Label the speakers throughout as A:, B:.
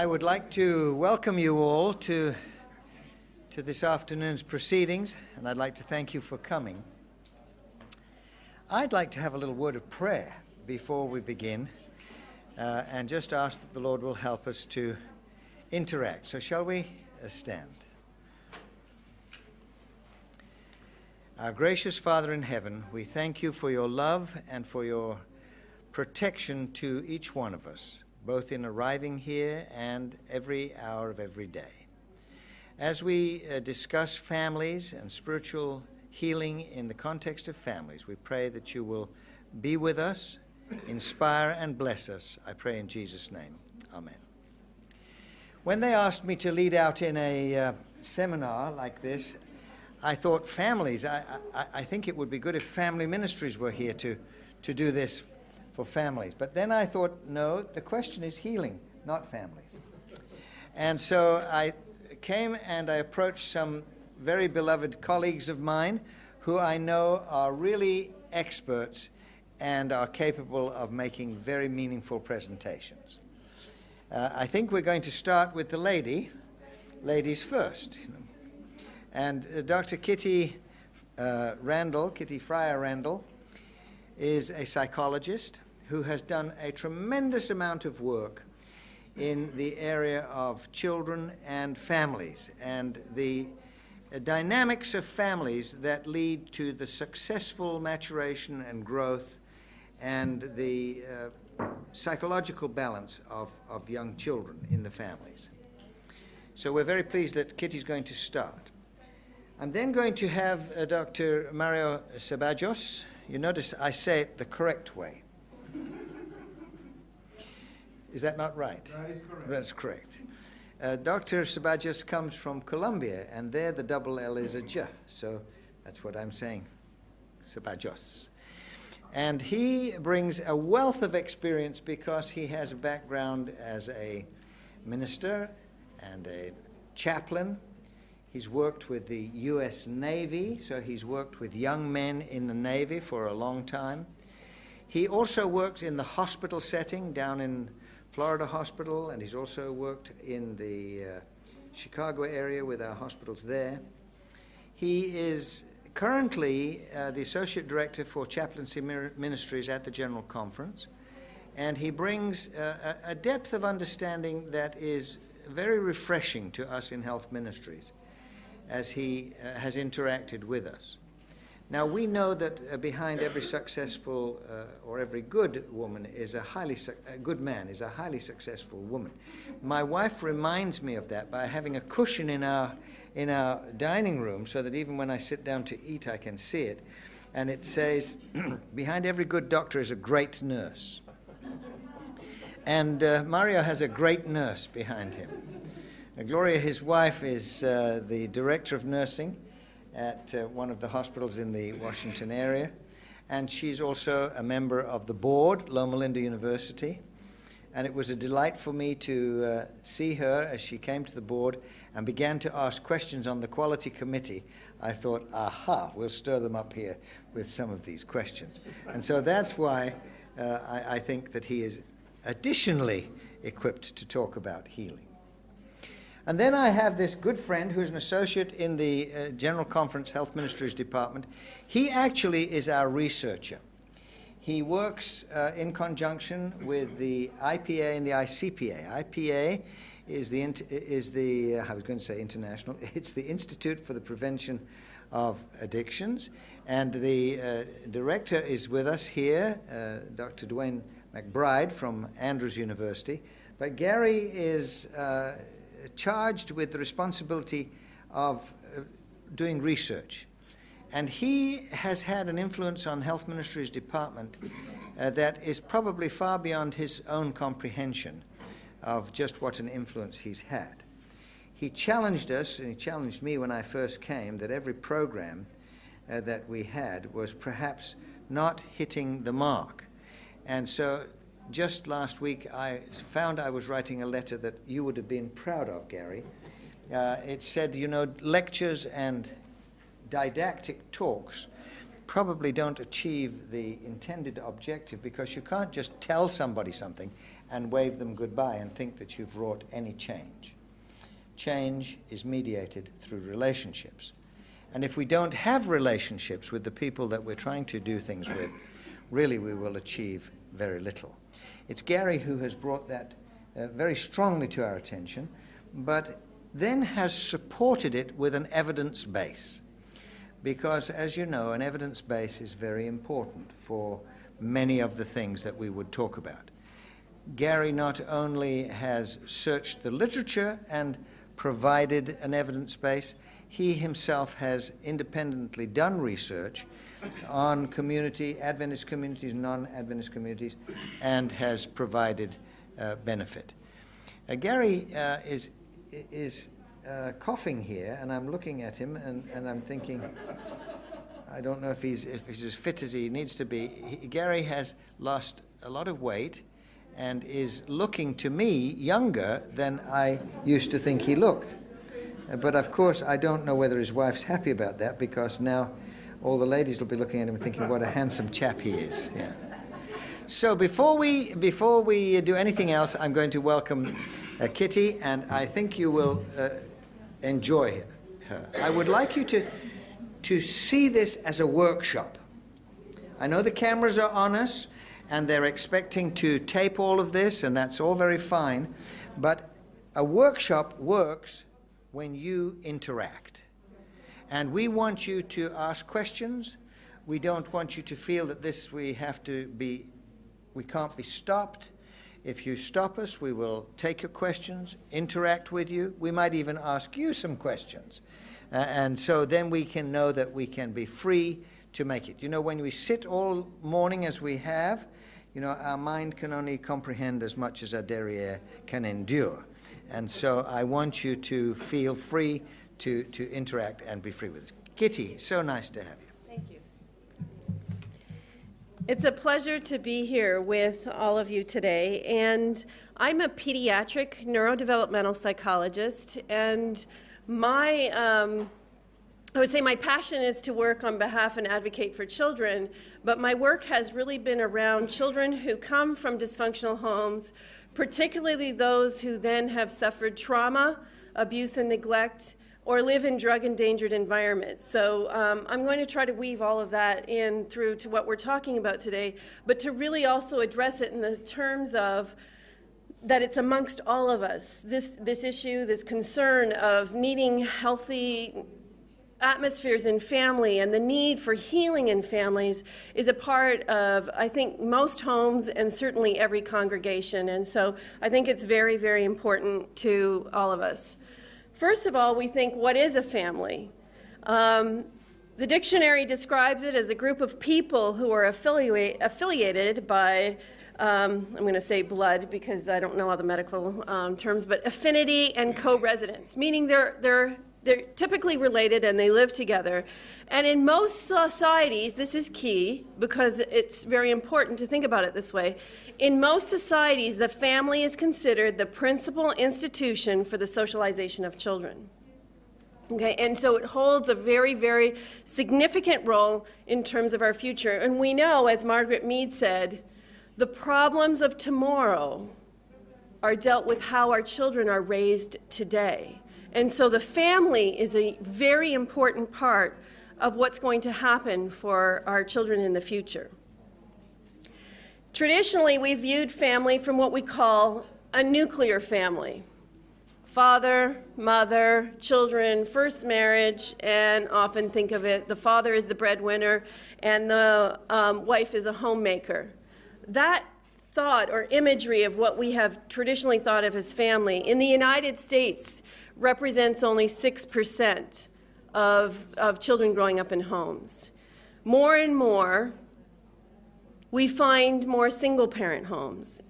A: I would like to welcome you all to, to this afternoon's proceedings, and I'd like to thank you for coming. I'd like to have a little word of prayer before we begin uh, and just ask that the Lord will help us to interact. So, shall we uh, stand? Our gracious Father in heaven, we thank you for your love and for your protection to each one of us, both in arriving here and every hour of every day. As we uh, discuss families and spiritual healing in the context of families, we pray that you will be with us, inspire and bless us. I pray in Jesus' name. Amen. When they asked me to lead out in a uh, seminar like this, I thought families, I, I, I, think it would be good if family ministries were here to, to do this for families. But then I thought, no, the question is healing, not families. And so I came and I approached some very beloved colleagues of mine who I know are really experts and are capable of making very meaningful presentations. Uh, I think we're going to start with the lady, ladies first. And uh, Dr. Kiti uh, Randall, Kiti Freier Randall, is a psychologist who has done a tremendous amount of work in the area of children and families and the dynamics of families that lead to the successful maturation and growth and the uh, psychological balance of, of young children in the families. So we're very pleased that Kiti's going to start. I'm then going to have uh, Dr. Mario Ceballos. You notice I say it the correct way. Is that not right?
B: That is correct.
A: That's correct. Uh, Dr. Ceballos comes from Colombia, and there the double L is a J, so that's what I'm saying. Ceballos. And he brings a wealth of experience because he has a background as a minister and a chaplain He's worked with the U.S. Navy, so he's worked with young men in the Navy for a long time. He also works in the hospital setting down in Florida Hospital, and he's also worked in the uh, Chicago area with our hospitals there. He is currently uh, the Associate Director for Chaplaincy Ministries at the General Conference, and he brings uh, a depth of understanding that is very refreshing to us in health ministries as he uh, has interacted with us. Now, we know that uh, behind every successful uh, or every good woman is a highly su- a good man is a highly successful woman. My wife reminds me of that by having a cushion in our in our dining room so that even when I sit down to eat, I can see it. And it says, behind every good doctor is a great nurse. And uh, Mario has a great nurse behind him. Gloria, his wife, is uh, the director of nursing at uh, one of the hospitals in the Washington area, and she's also a member of the board, Loma Linda University. And it was a delight for me to uh, see her as she came to the board and began to ask questions on the quality committee. I thought, aha, we'll stir them up here with some of these questions. And so that's why uh, I, I think that he is additionally equipped to talk about healing. And then I have this good friend who's an associate in the uh, General Conference Health Ministries Department. He actually is our researcher. He works uh, in conjunction with the IPA and the ICPA. IPA is the, is the uh, I was going to say international, it's the Institute for the Prevention of Addictions. And the uh, director is with us here, uh, Dr. Duane McBride from Andrews University. But Gary is uh, charged with the responsibility of uh, doing research. And he has had an influence on Health Ministry's department uh, that is probably far beyond his own comprehension of just what an influence he's had. He challenged us, and he challenged me when I first came, that every program uh, that we had was perhaps not hitting the mark. And so just last week, I found I was writing a letter that you would have been proud of, Gary. Uh, it said, you know, lectures and didactic talks probably don't achieve the intended objective because you can't just tell somebody something and wave them goodbye and think that you've wrought any change. Change is mediated through relationships. And if we don't have relationships with the people that we're trying to do things with, really we will achieve very little. It's Gary who has brought that uh, very strongly to our attention, but then has supported it with an evidence base. Because, as you know, an evidence base is very important for many of the things that we would talk about. Gary not only has searched the literature and provided an evidence base, he himself has independently done research on community, Adventist communities, non Adventist communities, and has provided uh, benefit. Uh, Gary uh, is, is uh, coughing here, and I'm looking at him and, and I'm thinking, I don't know if he's, if he's as fit as he needs to be. He, Gary has lost a lot of weight and is looking to me younger than I used to think he looked. Uh, but of course, I don't know whether his wife's happy about that because now all the ladies will be looking at him thinking what a handsome chap he is. Yeah. So before we, before we do anything else, I'm going to welcome uh, Kiti, and I think you will uh, enjoy her. I would like you to, to see this as a workshop. I know the cameras are on us, and they're expecting to tape all of this, and that's all very fine, but a workshop works when you interact. And we want you to ask questions. We don't want you to feel that this we have to be, we can't be stopped. If you stop us, we will take your questions, interact with you. We might even ask you some questions. Uh, and so then we can know that we can be free to make it. You know, when we sit all morning as we have, you know, our mind can only comprehend as much as our derriere can endure. And so I want you to feel free to, to interact and be free with us. Kiti, so nice to have you.
B: Thank you. It's a pleasure to be here with all of you today. And I'm a pediatric neurodevelopmental psychologist, and my um, I would say my passion is to work on behalf and advocate for children, but my work has really been around children who come from dysfunctional homes, particularly those who then have suffered trauma, abuse, and neglect, or live in drug endangered environments. So um, I'm going to try to weave all of that in through to what we're talking about today, but to really also address it in the terms of that it's amongst all of us. This, this issue, this concern of needing healthy atmospheres in family and the need for healing in families is a part of, I think, most homes and certainly every congregation. And so I think it's very, very important to all of us. First of all, we think, what is a family? Um, the dictionary describes it as a group of people who are affiliate, affiliated by, um, I'm going to say blood because I don't know all the medical um, terms, but affinity and co residence, meaning they're, they're, they're typically related and they live together. And in most societies, this is key because it's very important to think about it this way. In most societies, the family is considered the principal institution for the socialization of children. Okay, and so it holds a very, very significant role in terms of our future. And we know, as Margaret Mead said, the problems of tomorrow are dealt with how our children are raised today. And so the family is a very important part of what's going to happen for our children in the future. Traditionally, we viewed family from what we call a nuclear family father, mother, children, first marriage, and often think of it the father is the breadwinner and the um, wife is a homemaker. That thought or imagery of what we have traditionally thought of as family in the United States represents only 6% of, of children growing up in homes. More and more, we find more single parent homes,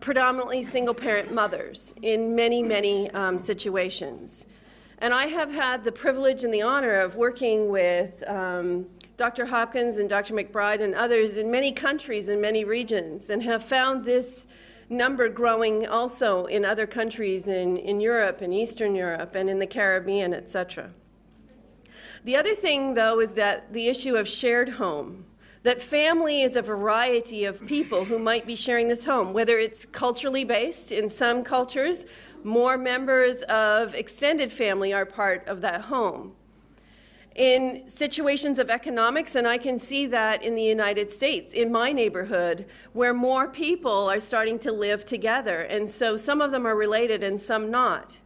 B: predominantly single parent mothers in many, many um, situations. And I have had the privilege and the honor of working with um, Dr. Hopkins and Dr. McBride and others in many countries and many regions and have found this number growing also in other countries in, in Europe and Eastern Europe and in the Caribbean, etc. The other thing, though, is that the issue of shared home that family is a variety of people who might be sharing this home, whether it's culturally based. In some cultures, more members of extended family are part of that home. In situations of economics, and I can see that in the United States, in my neighborhood, where more people are starting to live together, and so some of them are related and some not.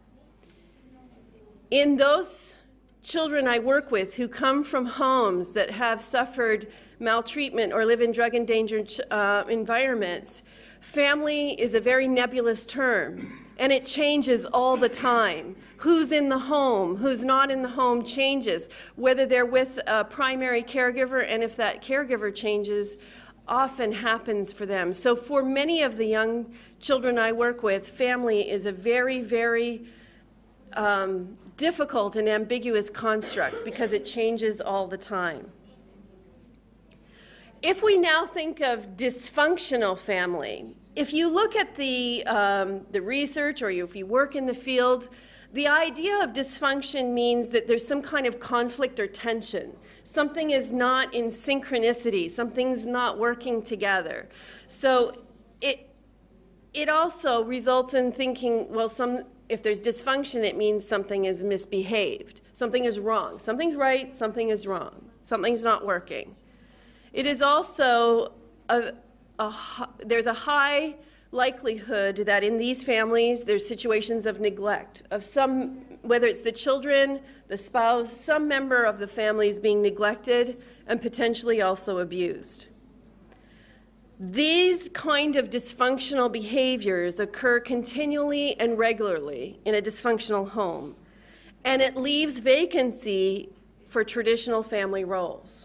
B: In those children I work with who come from homes that have suffered maltreatment or live in drug endangered uh, environments, family is a very nebulous term and it changes all the time. Who's in the home, who's not in the home changes. Whether they're with a primary caregiver and if that caregiver changes, often happens for them. So, for many of the young children I work with, family is a very, very um, difficult and ambiguous construct because it changes all the time. If we now think of dysfunctional family, if you look at the, um, the research or if you work in the field, the idea of dysfunction means that there's some kind of conflict or tension. Something is not in synchronicity, something's not working together. So it, it also results in thinking, well, some, if there's dysfunction, it means something is misbehaved. Something is wrong. Something's right, something is wrong. Something's not working. It is also a, a, there's a high likelihood that in these families there's situations of neglect of some whether it's the children the spouse some member of the family is being neglected and potentially also abused these kind of dysfunctional behaviors occur continually and regularly in a dysfunctional home, and it leaves vacancy for traditional family roles.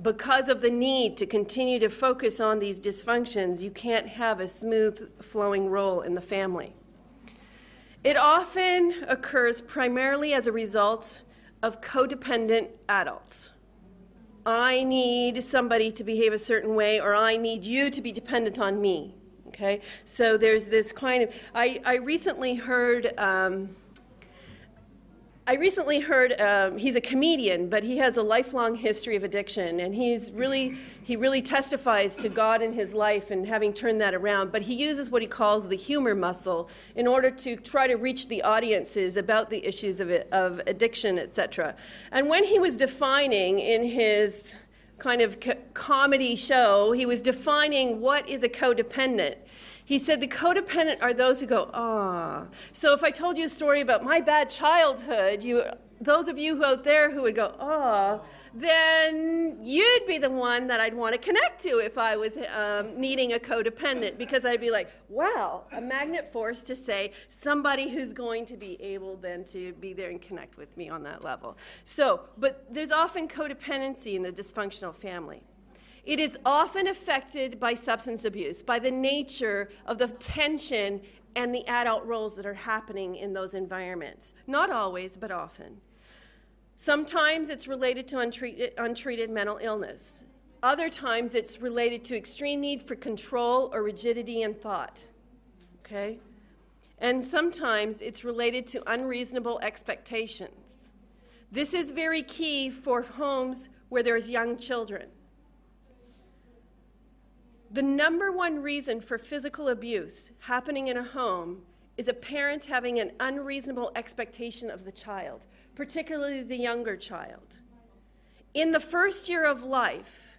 B: Because of the need to continue to focus on these dysfunctions, you can't have a smooth flowing role in the family. It often occurs primarily as a result of codependent adults I need somebody to behave a certain way, or I need you to be dependent on me. Okay? So there's this kind of. I, I recently heard. Um, I recently heard um, he's a comedian, but he has a lifelong history of addiction, and he's really he really testifies to God in his life and having turned that around. But he uses what he calls the humor muscle in order to try to reach the audiences about the issues of, it, of addiction, etc. And when he was defining in his kind of co- comedy show, he was defining what is a codependent. He said the codependent are those who go, ah. So if I told you a story about my bad childhood, you, those of you out there who would go, ah, then you'd be the one that I'd want to connect to if I was um, needing a codependent because I'd be like, wow, a magnet force to say somebody who's going to be able then to be there and connect with me on that level. So, but there's often codependency in the dysfunctional family. It is often affected by substance abuse, by the nature of the tension and the adult roles that are happening in those environments. Not always, but often. Sometimes it's related to untreated, untreated mental illness. Other times it's related to extreme need for control or rigidity in thought. Okay? And sometimes it's related to unreasonable expectations. This is very key for homes where there's young children. The number one reason for physical abuse happening in a home is a parent having an unreasonable expectation of the child, particularly the younger child. In the first year of life,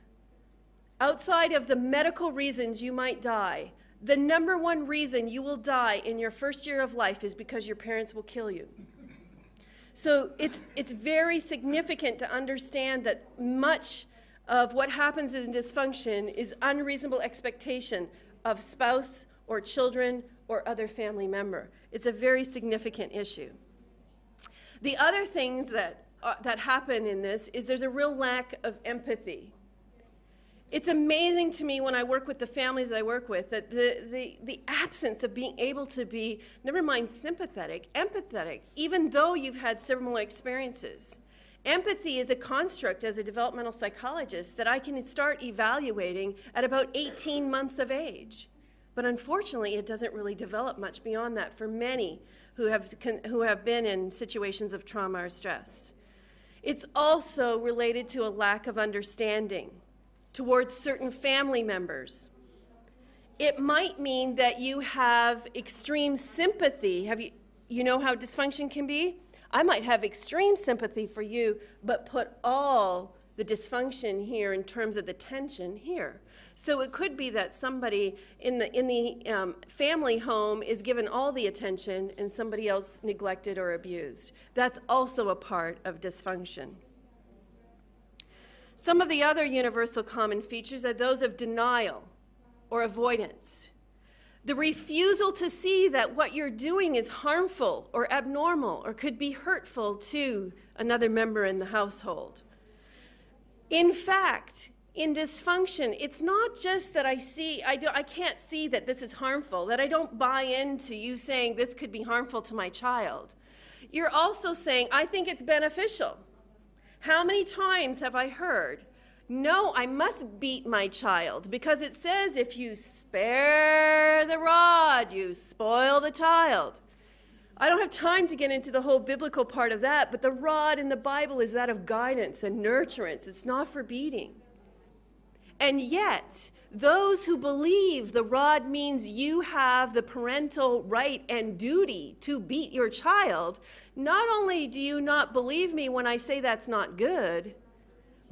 B: outside of the medical reasons you might die, the number one reason you will die in your first year of life is because your parents will kill you. So it's, it's very significant to understand that much of what happens in dysfunction is unreasonable expectation of spouse or children or other family member. It's a very significant issue. The other things that, uh, that happen in this is there's a real lack of empathy. It's amazing to me when I work with the families I work with that the, the, the absence of being able to be, never mind sympathetic, empathetic, even though you've had similar experiences. Empathy is a construct as a developmental psychologist that I can start evaluating at about 18 months of age. But unfortunately, it doesn't really develop much beyond that for many who have, who have been in situations of trauma or stress. It's also related to a lack of understanding towards certain family members. It might mean that you have extreme sympathy. Have you, you know how dysfunction can be? I might have extreme sympathy for you, but put all the dysfunction here in terms of the tension here. So it could be that somebody in the, in the um, family home is given all the attention and somebody else neglected or abused. That's also a part of dysfunction. Some of the other universal common features are those of denial or avoidance. The refusal to see that what you're doing is harmful or abnormal or could be hurtful to another member in the household. In fact, in dysfunction, it's not just that I see, I, do, I can't see that this is harmful, that I don't buy into you saying this could be harmful to my child. You're also saying, I think it's beneficial. How many times have I heard, no, I must beat my child because it says if you spare the rod, you spoil the child. I don't have time to get into the whole biblical part of that, but the rod in the Bible is that of guidance and nurturance. It's not for beating. And yet, those who believe the rod means you have the parental right and duty to beat your child, not only do you not believe me when I say that's not good,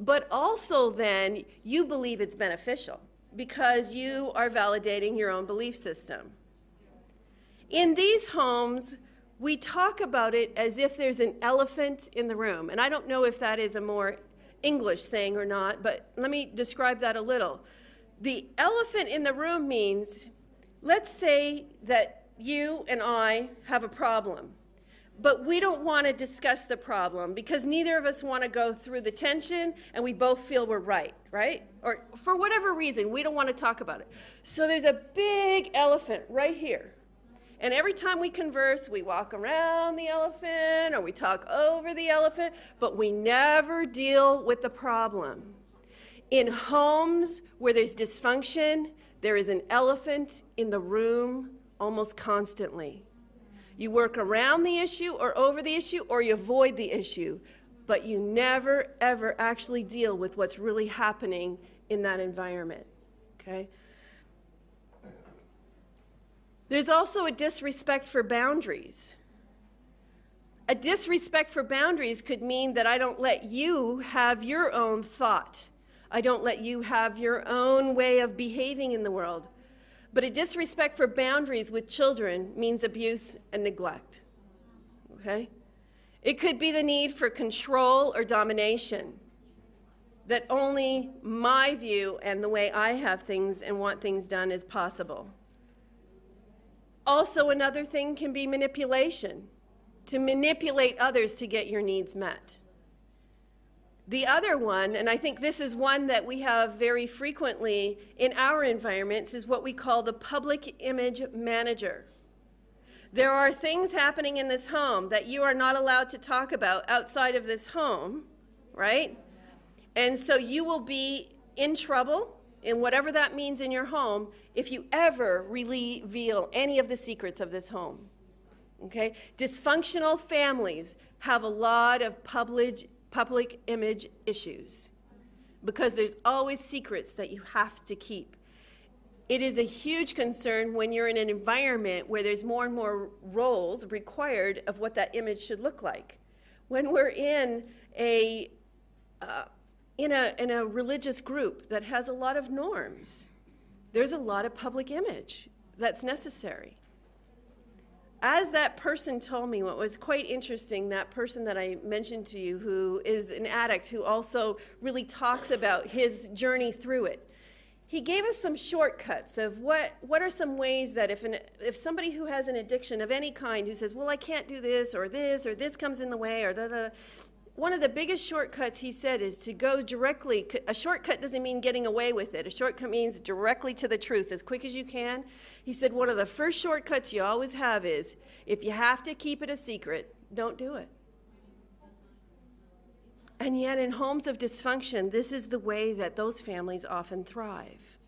B: but also then you believe it's beneficial because you are validating your own belief system. In these homes, we talk about it as if there's an elephant in the room. And I don't know if that is a more English saying or not, but let me describe that a little. The elephant in the room means let's say that you and I have a problem, but we don't want to discuss the problem because neither of us want to go through the tension and we both feel we're right, right? Or for whatever reason, we don't want to talk about it. So there's a big elephant right here. And every time we converse, we walk around the elephant or we talk over the elephant, but we never deal with the problem. In homes where there's dysfunction, there is an elephant in the room almost constantly. You work around the issue or over the issue or you avoid the issue, but you never, ever actually deal with what's really happening in that environment. Okay? There's also a disrespect for boundaries. A disrespect for boundaries could mean that I don't let you have your own thought. I don't let you have your own way of behaving in the world. But a disrespect for boundaries with children means abuse and neglect. Okay? It could be the need for control or domination. That only my view and the way I have things and want things done is possible. Also, another thing can be manipulation, to manipulate others to get your needs met. The other one, and I think this is one that we have very frequently in our environments, is what we call the public image manager. There are things happening in this home that you are not allowed to talk about outside of this home, right? And so you will be in trouble in whatever that means in your home if you ever reveal any of the secrets of this home. Okay? Dysfunctional families have a lot of public, public image issues because there's always secrets that you have to keep. It is a huge concern when you're in an environment where there's more and more roles required of what that image should look like. When we're in a uh, in a, in a religious group that has a lot of norms, there's a lot of public image that's necessary. As that person told me, what was quite interesting, that person that I mentioned to you, who is an addict, who also really talks about his journey through it, he gave us some shortcuts of what, what are some ways that if, an, if somebody who has an addiction of any kind who says, well, I can't do this or this or this comes in the way or da da, one of the biggest shortcuts he said is to go directly. A shortcut doesn't mean getting away with it. A shortcut means directly to the truth as quick as you can. He said one of the first shortcuts you always have is if you have to keep it a secret, don't do it. And yet, in homes of dysfunction, this is the way that those families often thrive.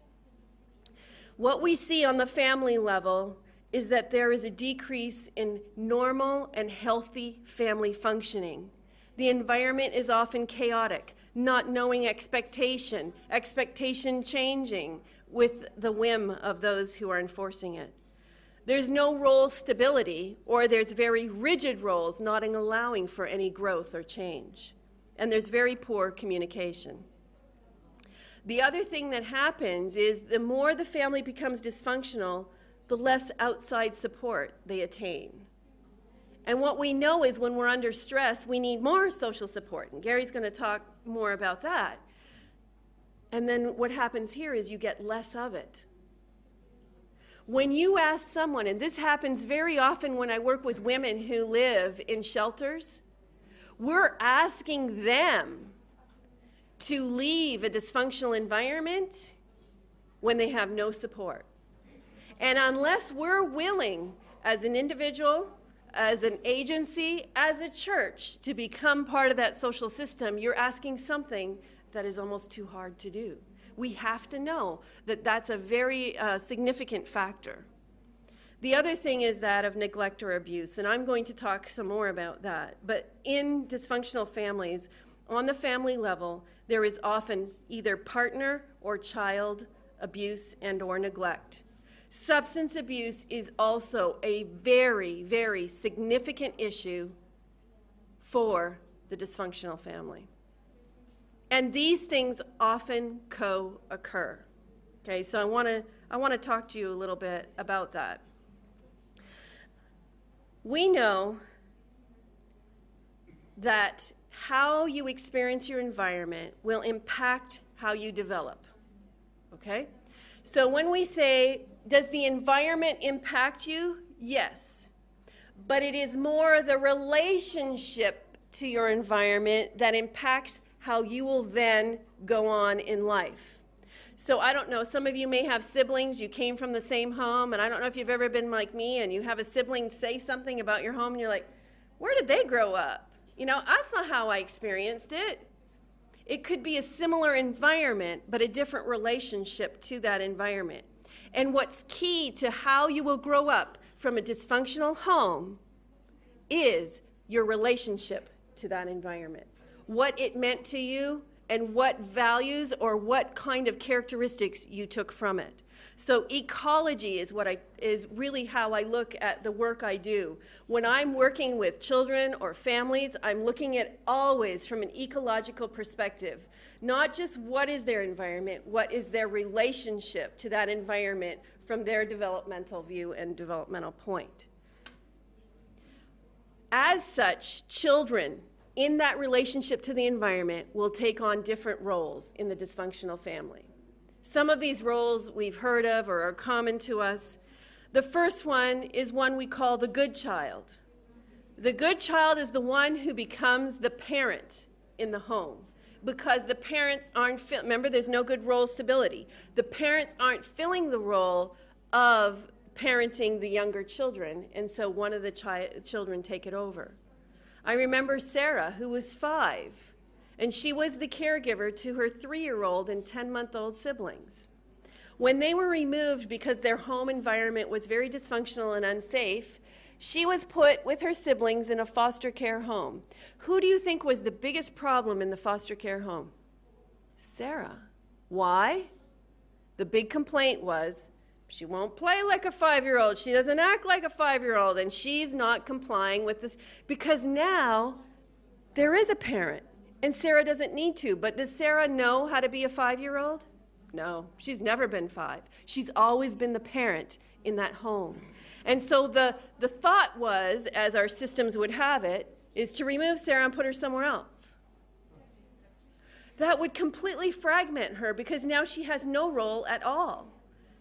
B: What we see on the family level is that there is a decrease in normal and healthy family functioning The environment is often chaotic, not knowing expectation, expectation changing with the whim of those who are enforcing it. There's no role stability, or there's very rigid roles, not allowing for any growth or change. And there's very poor communication. The other thing that happens is the more the family becomes dysfunctional, the less outside support they attain. And what we know is when we're under stress, we need more social support. And Gary's going to talk more about that. And then what happens here is you get less of it. When you ask someone, and this happens very often when I work with women who live in shelters, we're asking them to leave a dysfunctional environment when they have no support. And unless we're willing, as an individual, as an agency, as a church, to become part of that social system, you're asking something that is almost too hard to do. We have to know that that's a very uh, significant factor. The other thing is that of neglect or abuse, and I'm going to talk some more about that. But in dysfunctional families, on the family level, there is often either partner or child abuse and or neglect. Substance abuse is also a very, very significant issue for the dysfunctional family. And these things often co occur. Okay, so I want to I want to talk to you a little bit about that. We know that how you experience your environment will impact how you develop. Okay? So when we say, does the environment impact you? Yes. But it is more the relationship to your environment that impacts how you will then go on in life. So I don't know, some of you may have siblings, you came from the same home, and I don't know if you've ever been like me and you have a sibling say something about your home and you're like, where did they grow up? You know, that's not how I experienced it. It could be a similar environment, but a different relationship to that environment. And what's key to how you will grow up from a dysfunctional home is your relationship to that environment. What it meant to you, and what values or what kind of characteristics you took from it. So ecology is what I is really how I look at the work I do. When I'm working with children or families, I'm looking at always from an ecological perspective. Not just what is their environment, what is their relationship to that environment from their developmental view and developmental point. As such, children in that relationship to the environment will take on different roles in the dysfunctional family. Some of these roles we've heard of or are common to us. The first one is one we call the good child. The good child is the one who becomes the parent in the home because the parents aren't, fi- remember, there's no good role stability. The parents aren't filling the role of parenting the younger children, and so one of the chi- children take it over. I remember Sarah, who was five and she was the caregiver to her three year old and 10 month old siblings. When they were removed because their home environment was very dysfunctional and unsafe, she was put with her siblings in a foster care home. Who do you think was the biggest problem in the foster care home? Sarah. Why? The big complaint was she won't play like a five year old. She doesn't act like a five year old. And she's not complying with this. Because now there is a parent. And Sarah doesn't need to, but does Sarah know how to be a five year old? No, she's never been five. She's always been the parent in that home. And so the, the thought was, as our systems would have it, is to remove Sarah and put her somewhere else. That would completely fragment her because now she has no role at all.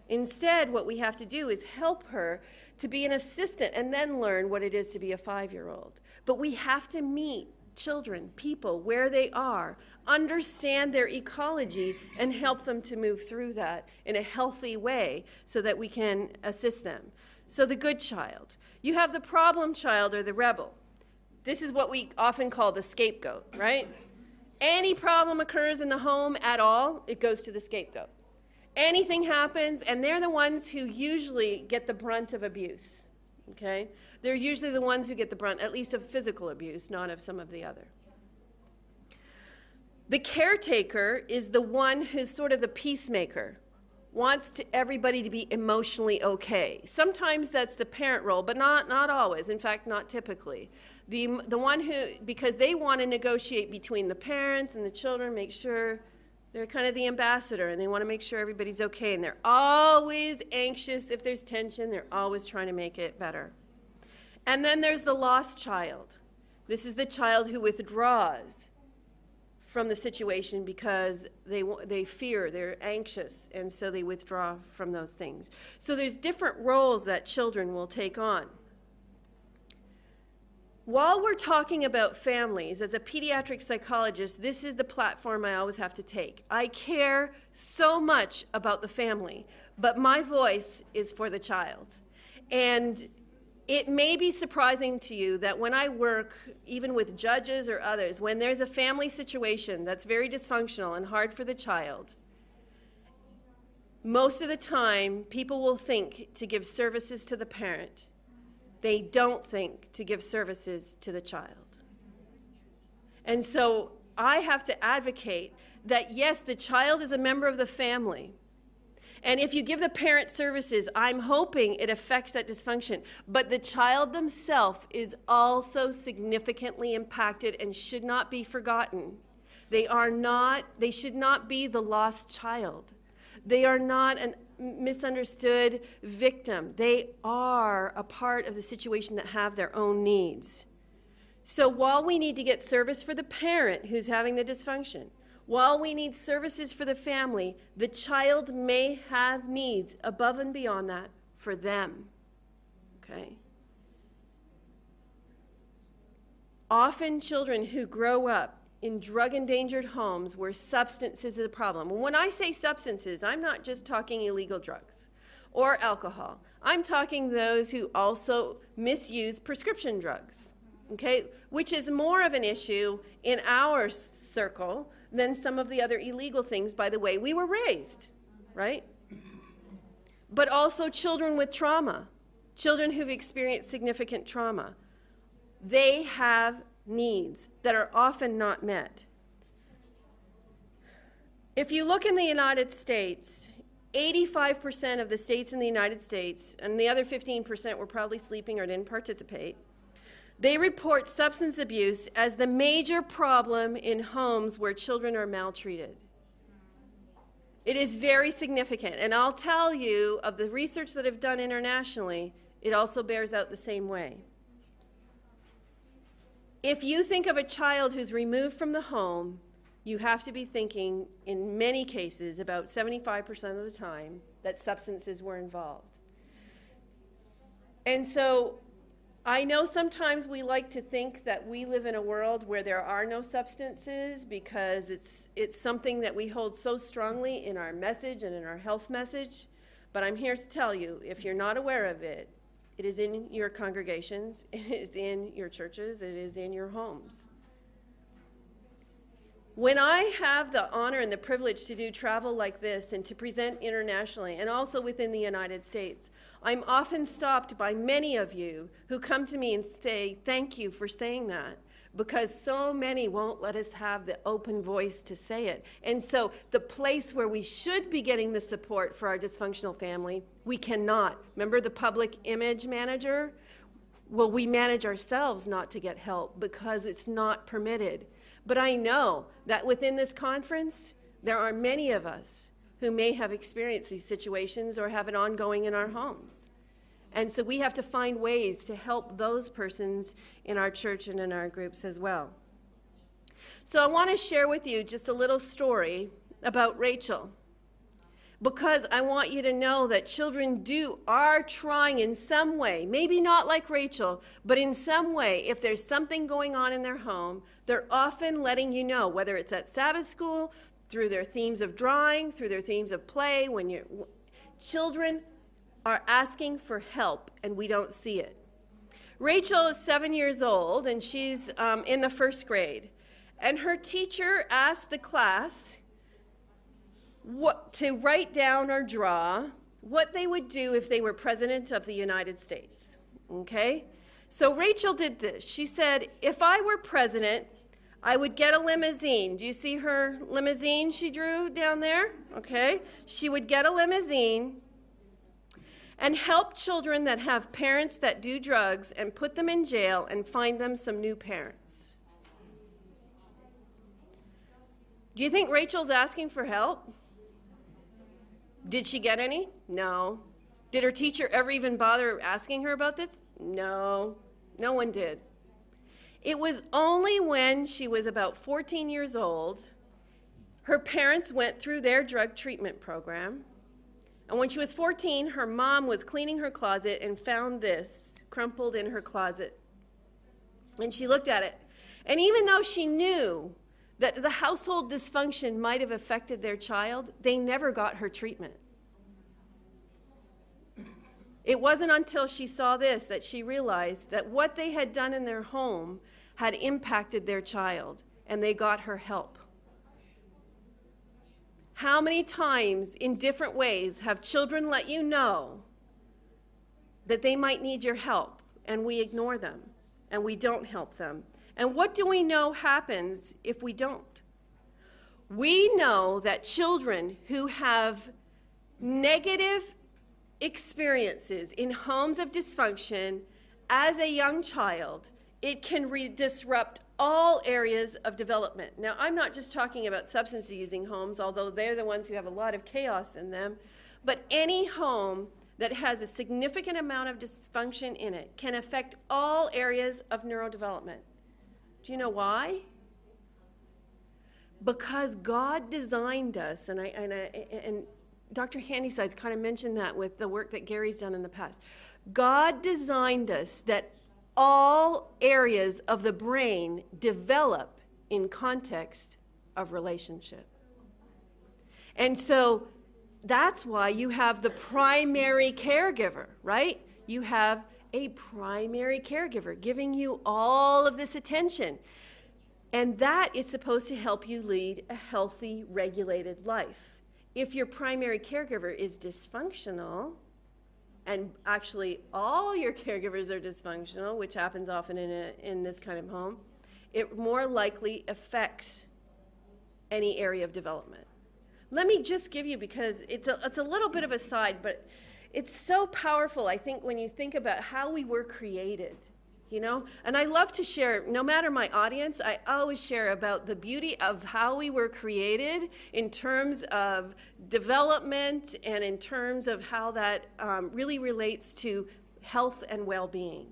B: Instead, what we have to do is help her to be an assistant and then learn what it is to be a five year old. But we have to meet children, people, where they are, understand their ecology, and help them to move through that in a healthy way so that we can assist them. So, the good child. You have the problem child or the rebel. This is what we often call the scapegoat, right? Any problem occurs in the home at all, it goes to the scapegoat. Anything happens, and they're the ones who usually get the brunt of abuse. Okay? They're usually the ones who get the brunt, at least of physical abuse, not of some of the other. The caretaker is the one who's sort of the peacemaker, wants to, everybody to be emotionally okay. Sometimes that's the parent role, but not, not always. In fact, not typically. The, the one who, because they want to negotiate between the parents and the children, make sure they're kind of the ambassador and they want to make sure everybody's okay. And they're always anxious if there's tension, they're always trying to make it better. And then there's the lost child. This is the child who withdraws from the situation because they, they fear, they're anxious, and so they withdraw from those things. So there's different roles that children will take on. While we're talking about families, as a pediatric psychologist, this is the platform I always have to take. I care so much about the family, but my voice is for the child. And it may be surprising to you that when I work, even with judges or others, when there's a family situation that's very dysfunctional and hard for the child, most of the time people will think to give services to the parent. They don't think to give services to the child. And so I have to advocate that yes, the child is a member of the family and if you give the parent services, I'm hoping it affects that dysfunction. But the child themselves is also significantly impacted and should not be forgotten. They are not, they should not be the lost child. They are not a misunderstood victim. They are a part of the situation that have their own needs. So while we need to get service for the parent who's having the dysfunction, while we need services for the family, the child may have needs above and beyond that for them. Okay? Often, children who grow up in drug endangered homes where substances is a problem. When I say substances, I'm not just talking illegal drugs or alcohol. I'm talking those who also misuse prescription drugs, okay, which is more of an issue in our circle than some of the other illegal things by the way we were raised, right? But also children with trauma, children who've experienced significant trauma. They have needs that are often not met. If you look in the United States, 85% of the states in the United States, and the other 15% were probably sleeping or didn't participate, they report substance abuse as the major problem in homes where children are maltreated. It is very significant. And I'll tell you, of the research that I've done internationally, it also bears out the same way. If you think of a child who's removed from the home, you have to be thinking, in many cases, about 75% of the time, that substances were involved. And so I know sometimes we like to think that we live in a world where there are no substances because it's, it's something that we hold so strongly in our message and in our health message. But I'm here to tell you if you're not aware of it, it is in your congregations, it is in your churches, it is in your homes. When I have the honor and the privilege to do travel like this and to present internationally and also within the United States, I'm often stopped by many of you who come to me and say, Thank you for saying that. Because so many won't let us have the open voice to say it. And so, the place where we should be getting the support for our dysfunctional family, we cannot. Remember the public image manager? Well, we manage ourselves not to get help because it's not permitted. But I know that within this conference, there are many of us who may have experienced these situations or have it ongoing in our homes. And so we have to find ways to help those persons in our church and in our groups as well. So I want to share with you just a little story about Rachel because I want you to know that children do are trying in some way, maybe not like Rachel, but in some way, if there's something going on in their home, they're often letting you know, whether it's at Sabbath school, through their themes of drawing, through their themes of play, when you children are asking for help and we don't see it. Rachel is seven years old and she's um, in the first grade. And her teacher asked the class, what, to write down or draw what they would do if they were president of the United States. Okay? So Rachel did this. She said, If I were president, I would get a limousine. Do you see her limousine she drew down there? Okay. She would get a limousine and help children that have parents that do drugs and put them in jail and find them some new parents. Do you think Rachel's asking for help? Did she get any? No. Did her teacher ever even bother asking her about this? No. No one did. It was only when she was about 14 years old, her parents went through their drug treatment program. And when she was 14, her mom was cleaning her closet and found this crumpled in her closet. And she looked at it. And even though she knew that the household dysfunction might have affected their child, they never got her treatment. It wasn't until she saw this that she realized that what they had done in their home had impacted their child, and they got her help. How many times, in different ways, have children let you know that they might need your help, and we ignore them, and we don't help them? And what do we know happens if we don't? We know that children who have negative experiences in homes of dysfunction as a young child, it can re- disrupt all areas of development. Now, I'm not just talking about substance using homes, although they're the ones who have a lot of chaos in them, but any home that has a significant amount of dysfunction in it can affect all areas of neurodevelopment. Do you know why? Because God designed us, and I, and I, and Dr. Handysides kind of mentioned that with the work that Gary's done in the past. God designed us that all areas of the brain develop in context of relationship. And so that's why you have the primary caregiver, right? You have a primary caregiver giving you all of this attention. And that is supposed to help you lead a healthy, regulated life if your primary caregiver is dysfunctional, and actually all your caregivers are dysfunctional, which happens often in, a, in this kind of home, it more likely affects any area of development. Let me just give you, because it's a, it's a little bit of a side, but it's so powerful, I think, when you think about how we were created you know? And I love to share, no matter my audience, I always share about the beauty of how we were created in terms of development and in terms of how that um, really relates to health and well being.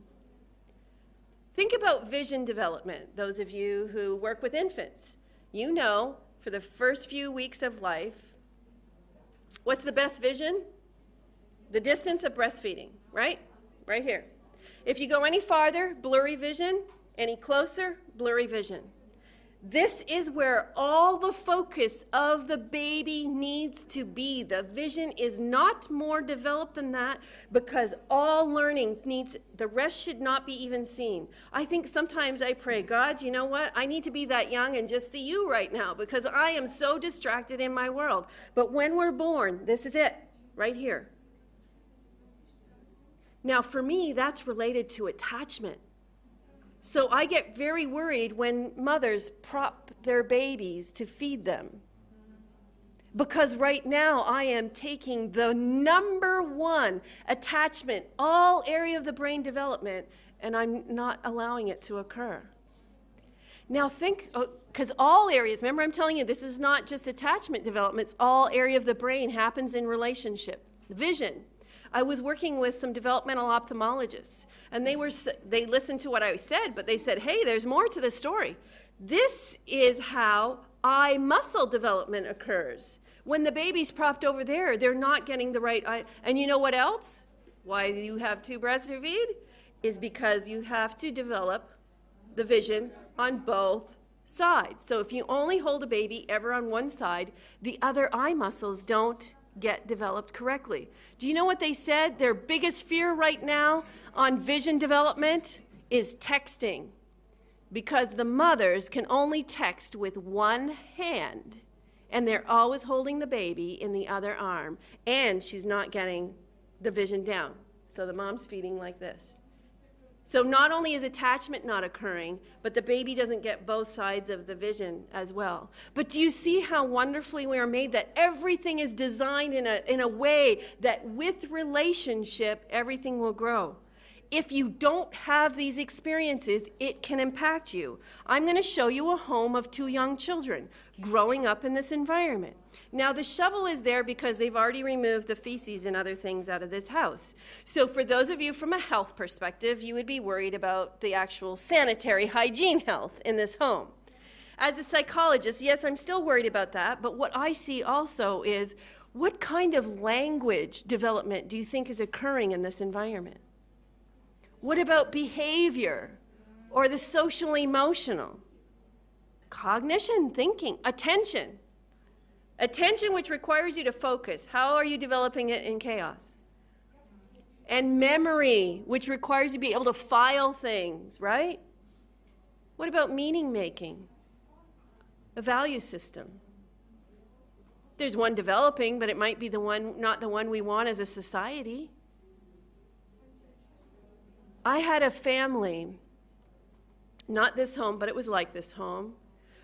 B: Think about vision development, those of you who work with infants. You know, for the first few weeks of life, what's the best vision? The distance of breastfeeding, right? Right here. If you go any farther, blurry vision. Any closer, blurry vision. This is where all the focus of the baby needs to be. The vision is not more developed than that because all learning needs, the rest should not be even seen. I think sometimes I pray, God, you know what? I need to be that young and just see you right now because I am so distracted in my world. But when we're born, this is it, right here. Now, for me, that's related to attachment. So I get very worried when mothers prop their babies to feed them. Because right now I am taking the number one attachment, all area of the brain development, and I'm not allowing it to occur. Now think, because oh, all areas, remember I'm telling you, this is not just attachment development, it's all area of the brain happens in relationship. Vision, I was working with some developmental ophthalmologists, and they were they listened to what I said, but they said, "Hey, there's more to the story. This is how eye muscle development occurs. When the baby's propped over there, they're not getting the right eye. And you know what else? Why do you have to feed is because you have to develop the vision on both sides. So if you only hold a baby ever on one side, the other eye muscles don't get developed correctly. Do you know what they said? Their biggest fear right now on vision development is texting because the mothers can only text with one hand and they're always holding the baby in the other arm and she's not getting the vision down. So the mom's feeding like this. So not only is attachment not occurring, but the baby doesn't get both sides of the vision as well. But do you see how wonderfully we are made that everything is designed in a, in a way that with relationship, everything will grow? if you don't have these experiences, it can impact you. I'm going to show you a home of two young children growing up in this environment. Now, the shovel is there because they've already removed the feces and other things out of this house. So, for those of you from a health perspective, you would be worried about the actual sanitary hygiene health in this home. As a psychologist, yes, I'm still worried about that, but what I see also is what kind of language development do you think is occurring in this environment? What about behavior or the social emotional? Cognition, thinking, attention. Attention, which requires you to focus. How are you developing it in chaos? And memory, which requires you to be able to file things, right? What about meaning making? A value system. There's one developing, but it might be the one not the one we want as a society. I had a family, not this home, but it was like this home,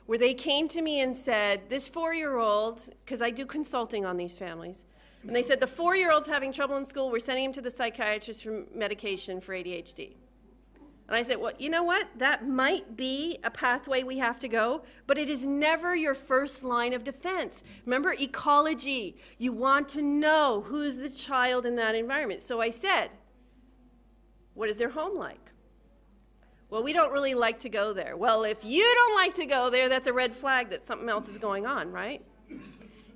B: where they came to me and said, This four year old, because I do consulting on these families, and they said, The four year old's having trouble in school, we're sending him to the psychiatrist for medication for ADHD. And I said, Well, you know what? That might be a pathway we have to go, but it is never your first line of defense. Remember, ecology. You want to know who's the child in that environment. So I said, what is their home like? Well, we don't really like to go there. Well, if you don't like to go there, that's a red flag that something else is going on, right?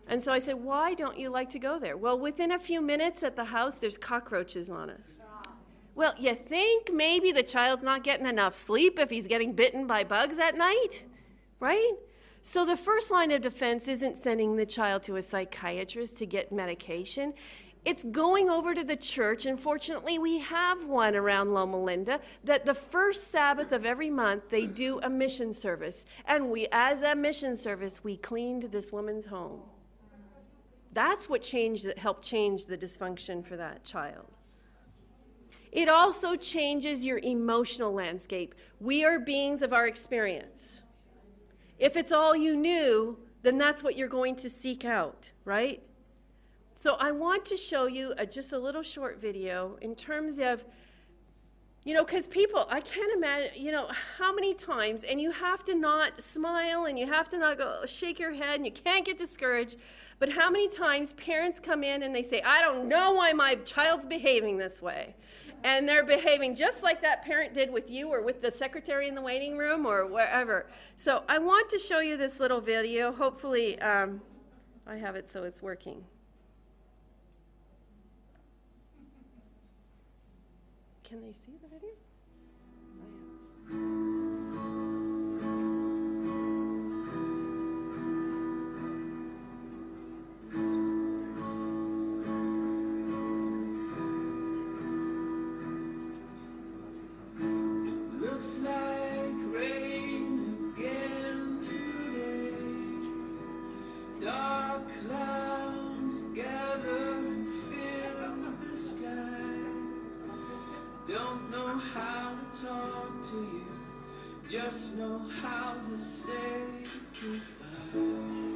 B: And so I said, Why don't you like to go there? Well, within a few minutes at the house, there's cockroaches on us. Well, you think maybe the child's not getting enough sleep if he's getting bitten by bugs at night, right? So the first line of defense isn't sending the child to a psychiatrist to get medication. It's going over to the church, and fortunately, we have one around Loma Linda that the first Sabbath of every month they do a mission service. And we, as a mission service, we cleaned this woman's home. That's what changed, helped change the dysfunction for that child. It also changes your emotional landscape. We are beings of our experience. If it's all you knew, then that's what you're going to seek out, right? So I want to show you a, just a little short video in terms of, you know, because people, I can't imagine, you know, how many times, and you have to not smile and you have to not go shake your head and you can't get discouraged, but how many times parents come in and they say, I don't know why my child's behaving this way. And they're behaving just like that parent did with you or with the secretary in the waiting room or wherever. So I want to show you this little video. Hopefully, um, I have it so it's working. Can they see the video?
C: Oh, Looks like rain again today. Dark clouds gather and fill the sky. Don't know how to talk to you, just know how to say goodbye.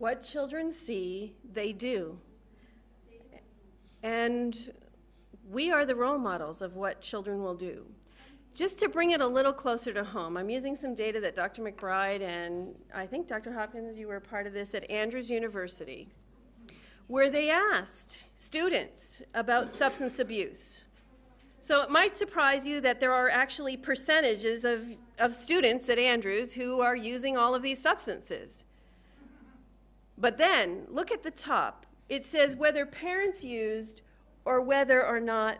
B: What children see, they do. And we are the role models of what children will do. just to bring it a little closer to home, I'm using some data that Dr. McBride and I think Dr. Hopkins, you were part of this at Andrews University, where they asked students about substance abuse. So it might surprise you that there are actually percentages of, of students at Andrews who are using all of these substances. But then, look at the top. It says whether parents used or whether or not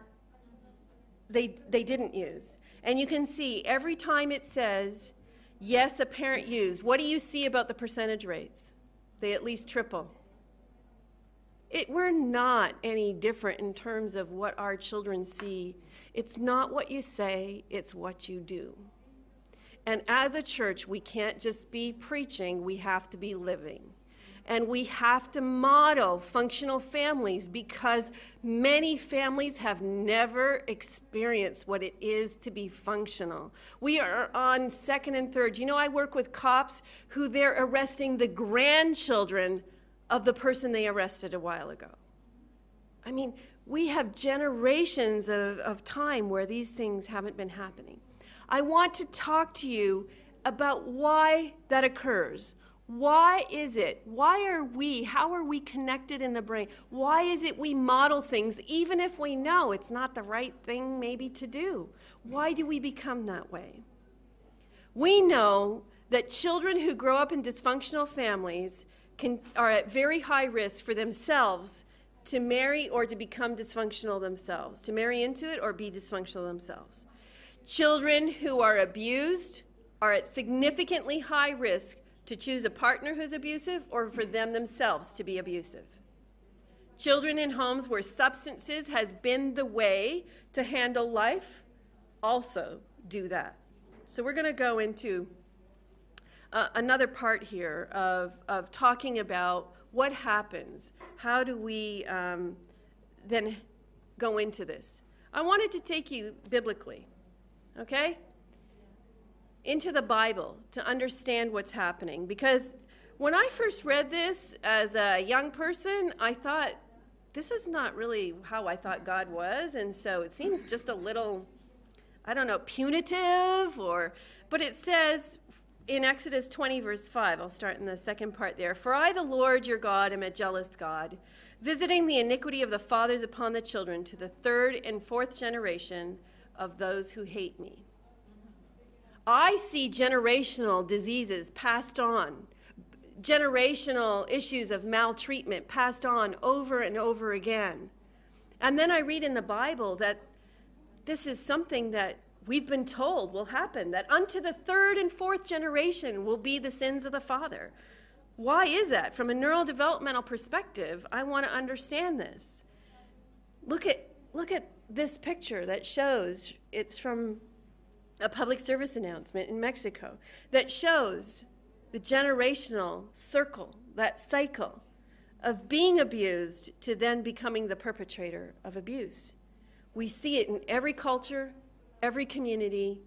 B: they, they didn't use. And you can see every time it says, yes, a parent used, what do you see about the percentage rates? They at least triple. It, we're not any different in terms of what our children see. It's not what you say, it's what you do. And as a church, we can't just be preaching, we have to be living. And we have to model functional families because many families have never experienced what it is to be functional. We are on second and third. You know, I work with cops who they're arresting the grandchildren of the person they arrested a while ago. I mean, we have generations of, of time where these things haven't been happening. I want to talk to you about why that occurs why is it? Why are we? How are we connected in the brain? Why is it we model things even if we know it's not the right thing maybe to do? Why do we become that way? We know that children who grow up in dysfunctional families can, are at very high risk for themselves to marry or to become dysfunctional themselves, to marry into it or be dysfunctional themselves. Children who are abused are at significantly high risk to choose a partner who's abusive or for them themselves to be abusive. Children in homes where substances has been the way to handle life also do that. So we're going to go into uh, another part here of, of talking about what happens. How do we um, then go into this? I wanted to take you biblically, okay? Into the Bible to understand what's happening. Because when I first read this as a young person, I thought, this is not really how I thought God was. And so it seems just a little, I don't know, punitive or, but it says in Exodus 20, verse 5, I'll start in the second part there. For I, the Lord your God, am a jealous God, visiting the iniquity of the fathers upon the children to the third and fourth generation of those who hate me I see generational diseases passed on, generational issues of maltreatment passed on over and over again. And then I read in the Bible that this is something that we've been told will happen, that unto the third and fourth generation will be the sins of the father. Why is that? From a neurodevelopmental perspective, I want to understand this. Look at, look at this picture that shows it's from a public service announcement in Mexico that shows the generational circle, that cycle of being abused to then becoming the perpetrator of abuse. We see it in every culture, every community,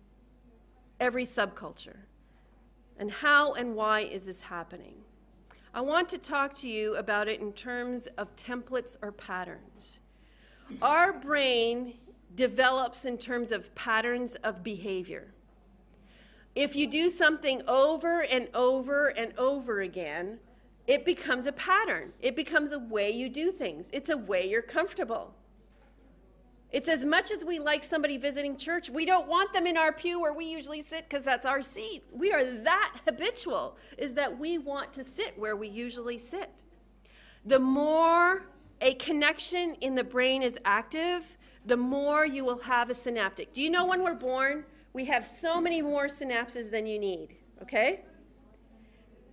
B: every subculture. And how and why is this happening? I want to talk to you about it in terms of templates or patterns. Our brain develops in terms of patterns of behavior. If you do something over and over and over again, it becomes a pattern. It becomes a way you do things. It's a way you're comfortable. It's as much as we like somebody visiting church, we don't want them in our pew where we usually sit because that's our seat. We are that habitual, is that we want to sit where we usually sit. The more a connection in the brain is active, the more you will have a synaptic. Do you know when we're born? We have so many more synapses than you need, okay?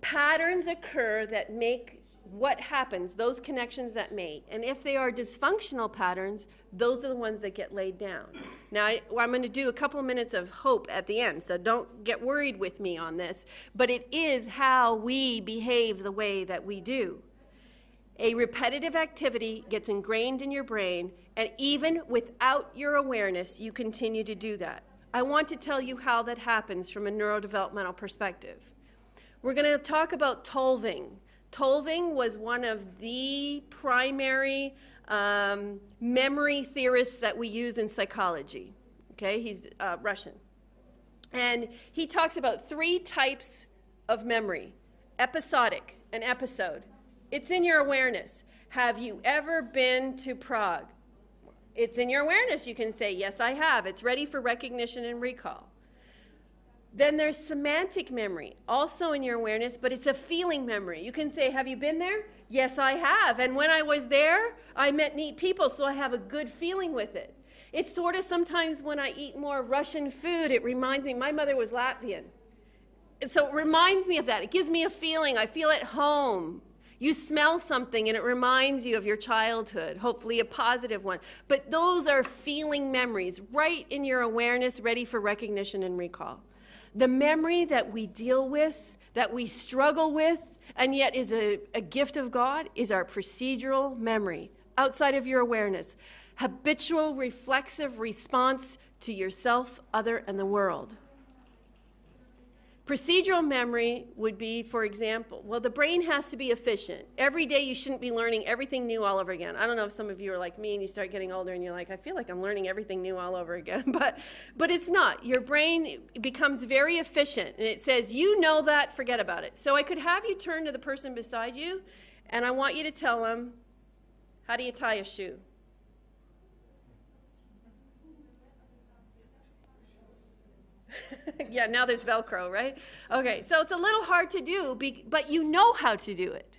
B: Patterns occur that make what happens, those connections that make. And if they are dysfunctional patterns, those are the ones that get laid down. Now, I, am going to do a couple of minutes of hope at the end, so don't get worried with me on this. But it is how we behave the way that we do. A repetitive activity gets ingrained in your brain, and even without your awareness, you continue to do that. I want to tell you how that happens from a neurodevelopmental perspective. We're going to talk about Tulving. Tulving was one of the primary um, memory theorists that we use in psychology. Okay, he's uh, Russian. And he talks about three types of memory episodic, an episode. It's in your awareness. Have you ever been to Prague? It's in your awareness. You can say, Yes, I have. It's ready for recognition and recall. Then there's semantic memory, also in your awareness, but it's a feeling memory. You can say, Have you been there? Yes, I have. And when I was there, I met neat people, so I have a good feeling with it. It's sort of sometimes when I eat more Russian food, it reminds me, my mother was Latvian. And so it reminds me of that. It gives me a feeling. I feel at home. You smell something and it reminds you of your childhood, hopefully a positive one. But those are feeling memories right in your awareness, ready for recognition and recall. The memory that we deal with, that we struggle with, and yet is a, a gift of God, is our procedural memory outside of your awareness. Habitual reflexive response to yourself, other, and the world. Procedural memory would be, for example, well, the brain has to be efficient. Every day you shouldn't be learning everything new all over again. I don't know if some of you are like me and you start getting older and you're like, I feel like I'm learning everything new all over again. But, but it's not. Your brain becomes very efficient and it says, you know that, forget about it. So I could have you turn to the person beside you and I want you to tell them, how do you tie a shoe? yeah, now there's Velcro, right? Okay, so it's a little hard to do, but you know how to do it.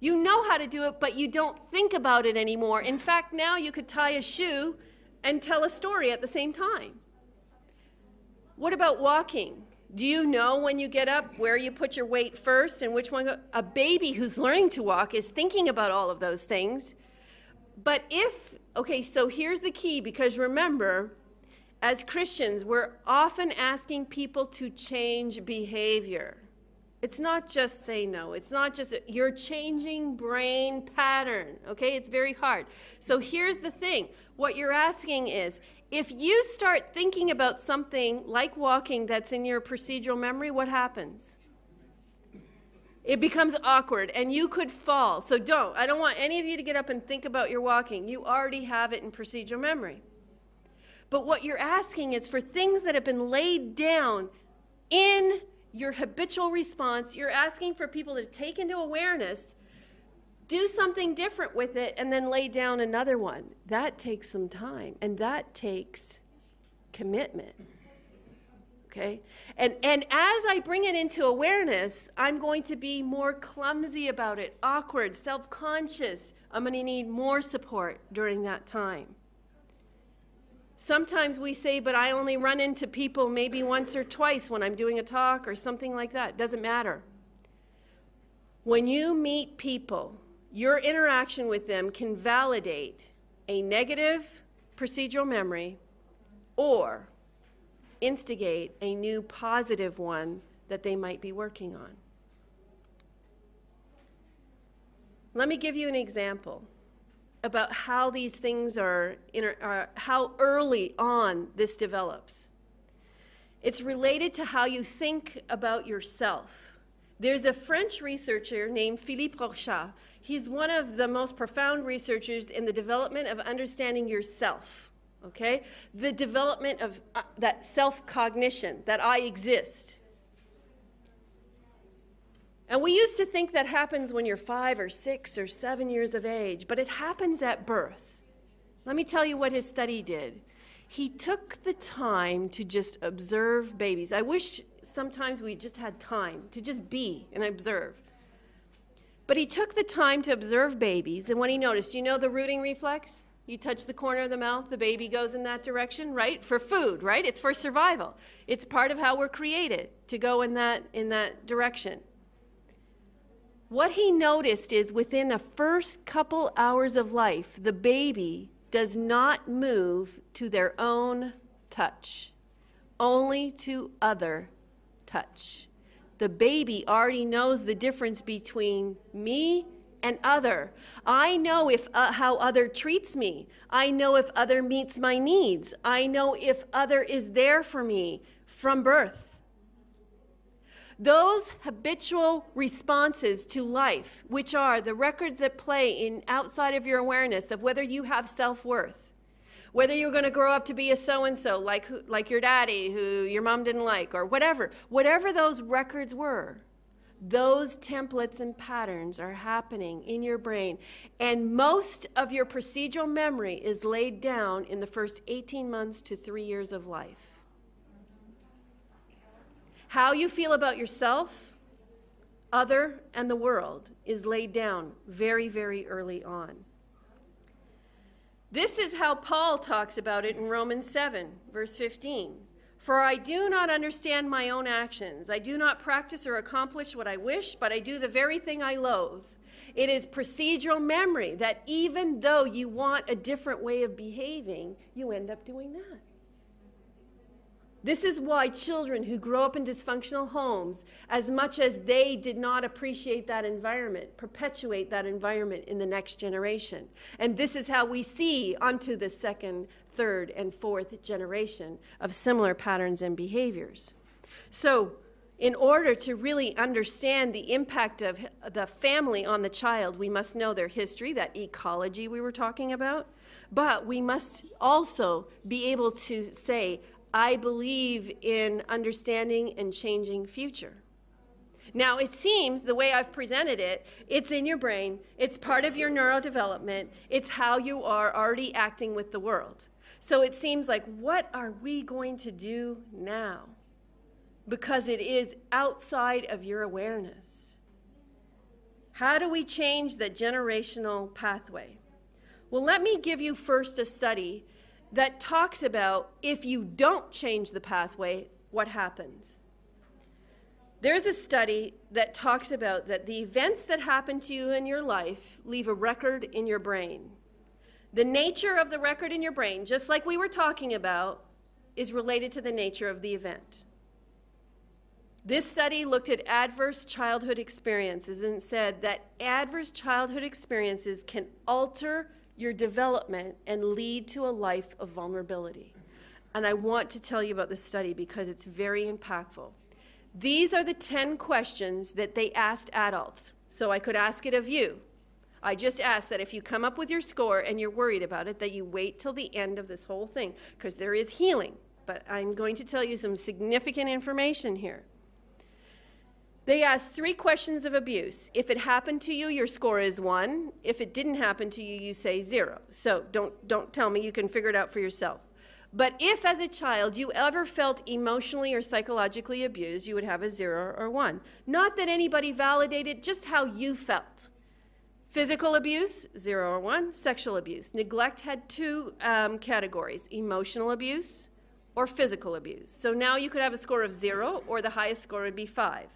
B: You know how to do it, but you don't think about it anymore. In fact, now you could tie a shoe and tell a story at the same time. What about walking? Do you know when you get up where you put your weight first and which one? Go- a baby who's learning to walk is thinking about all of those things. But if, okay, so here's the key because remember, as Christians, we're often asking people to change behavior. It's not just say no. It's not just you're changing brain pattern, okay? It's very hard. So here's the thing. What you're asking is if you start thinking about something like walking that's in your procedural memory, what happens? It becomes awkward and you could fall. So don't. I don't want any of you to get up and think about your walking. You already have it in procedural memory. But what you're asking is for things that have been laid down in your habitual response. You're asking for people to take into awareness, do something different with it, and then lay down another one. That takes some time, and that takes commitment. Okay? And, and as I bring it into awareness, I'm going to be more clumsy about it, awkward, self conscious. I'm going to need more support during that time. Sometimes we say, but I only run into people maybe once or twice when I'm doing a talk or something like that. Doesn't matter. When you meet people, your interaction with them can validate a negative procedural memory or instigate a new positive one that they might be working on. Let me give you an example about how these things are, are, how early on this develops. It's related to how you think about yourself. There's a French researcher named Philippe Rochat. He's one of the most profound researchers in the development of understanding yourself. Okay? The development of uh, that self cognition, that I exist. And we used to think that happens when you're five or six or seven years of age, but it happens at birth. Let me tell you what his study did. He took the time to just observe babies. I wish sometimes we just had time to just be and observe. But he took the time to observe babies, and what he noticed, you know the rooting reflex? You touch the corner of the mouth, the baby goes in that direction, right? For food, right? It's for survival. It's part of how we're created to go in that in that direction. What he noticed is within the first couple hours of life, the baby does not move to their own touch, only to other touch. The baby already knows the difference between me and other. I know if uh, how other treats me. I know if other meets my needs. I know if other is there for me from birth. Those habitual responses to life, which are the records that play in outside of your awareness of whether you have self worth, whether you're going to grow up to be a so and so like like your daddy who your mom didn't like or whatever whatever those records were those templates and patterns are happening in your brain. And most of your procedural memory is laid down in the first 18 months to 3 years of life how you feel about yourself other and the world is laid down very very early on this is how Paul talks about it in Romans 7, verse 15. For I do not understand my own actions. I do not practice or accomplish what I wish, but I do the very thing I loathe. It is procedural memory that even though you want a different way of behaving, you end up doing that. This is why children who grow up in dysfunctional homes, as much as they did not appreciate that environment, perpetuate that environment in the next generation. And this is how we see onto the second, third, and fourth generation of similar patterns and behaviors. So, in order to really understand the impact of the family on the child, we must know their history, that ecology we were talking about. But we must also be able to say, I believe in understanding and changing future. Now, it seems the way I've presented it, it's in your brain, it's part of your neurodevelopment, it's how you are already acting with the world. So it seems like, what are we going to do now? Because it is outside of your awareness. How do we change the generational pathway? Well, let me give you first a study that talks about if you don't change the pathway, what happens. There's a study that talks about that the events that happen to you in your life leave a record in your brain. The nature of the record in your brain, just like we were talking about, is related to the nature of the event. This study looked at adverse childhood experiences and said that adverse childhood experiences can alter your development and lead to a life of vulnerability. And I want to tell you about this study because it's very impactful. These are the 10 questions that they asked adults. So I could ask it of you. I just ask that if you come up with your score and you're worried about it, that you wait till the end of this whole thing because there is healing. But I'm going to tell you some significant information here. They asked three questions of abuse. If it happened to you, your score is one. If it didn't happen to you, you say zero. So don't, don't tell me, you can figure it out for yourself. But if as a child you ever felt emotionally or psychologically abused, you would have a zero or one. Not that anybody validated, just how you felt. Physical abuse, zero or one. Sexual abuse. Neglect had two um, categories emotional abuse or physical abuse. So now you could have a score of zero, or the highest score would be five.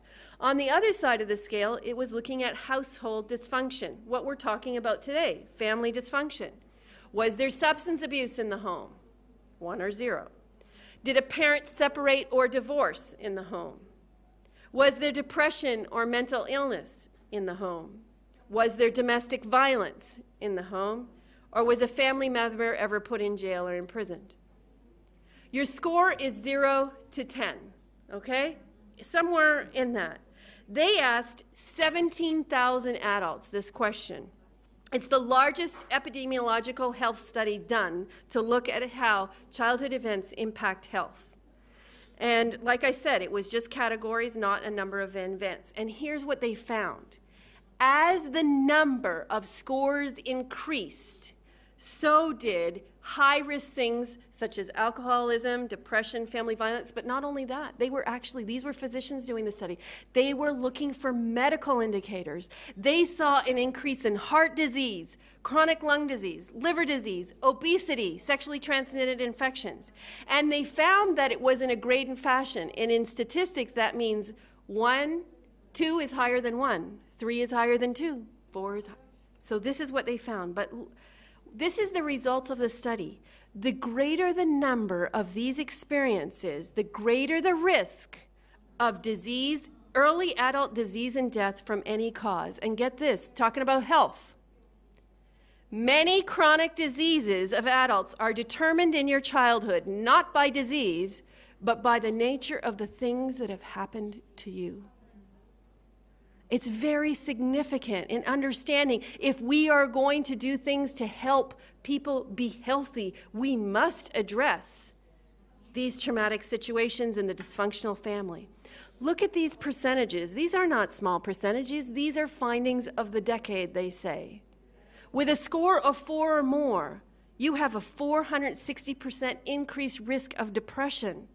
B: On the other side of the scale, it was looking at household dysfunction, what we're talking about today family dysfunction. Was there substance abuse in the home? One or zero. Did a parent separate or divorce in the home? Was there depression or mental illness in the home? Was there domestic violence in the home? Or was a family member ever put in jail or imprisoned? Your score is 0 to 10, okay? Somewhere in that. They asked 17,000 adults this question. It's the largest epidemiological health study done to look at how childhood events impact health. And like I said, it was just categories, not a number of events. And here's what they found as the number of scores increased, so did high risk things such as alcoholism, depression, family violence. But not only that, they were actually, these were physicians doing the study. They were looking for medical indicators. They saw an increase in heart disease, chronic lung disease, liver disease, obesity, sexually transmitted infections. And they found that it was in a gradient fashion. And in statistics, that means one, two is higher than one, three is higher than two, four is. So this is what they found. But this is the results of the study. The greater the number of these experiences, the greater the risk of disease, early adult disease and death from any cause. And get this talking about health. Many chronic diseases of adults are determined in your childhood not by disease, but by the nature of the things that have happened to you. It's very significant in understanding if we are going to do things to help people be healthy, we must address these traumatic situations in the dysfunctional family. Look at these percentages. These are not small percentages, these are findings of the decade, they say. With a score of four or more, you have a 460% increased risk of depression.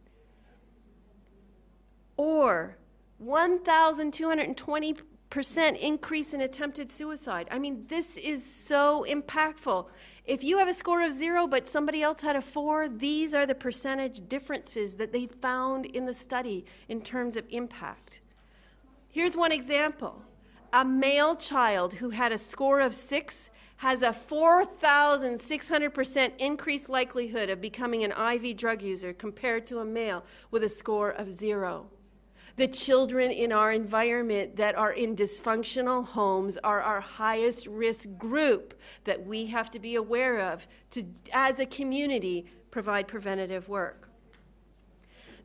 B: Or 1,220% increase in attempted suicide. I mean, this is so impactful. If you have a score of zero, but somebody else had a four, these are the percentage differences that they found in the study in terms of impact. Here's one example a male child who had a score of six has a 4,600% increased likelihood of becoming an IV drug user compared to a male with a score of zero. The children in our environment that are in dysfunctional homes are our highest risk group that we have to be aware of to, as a community, provide preventative work.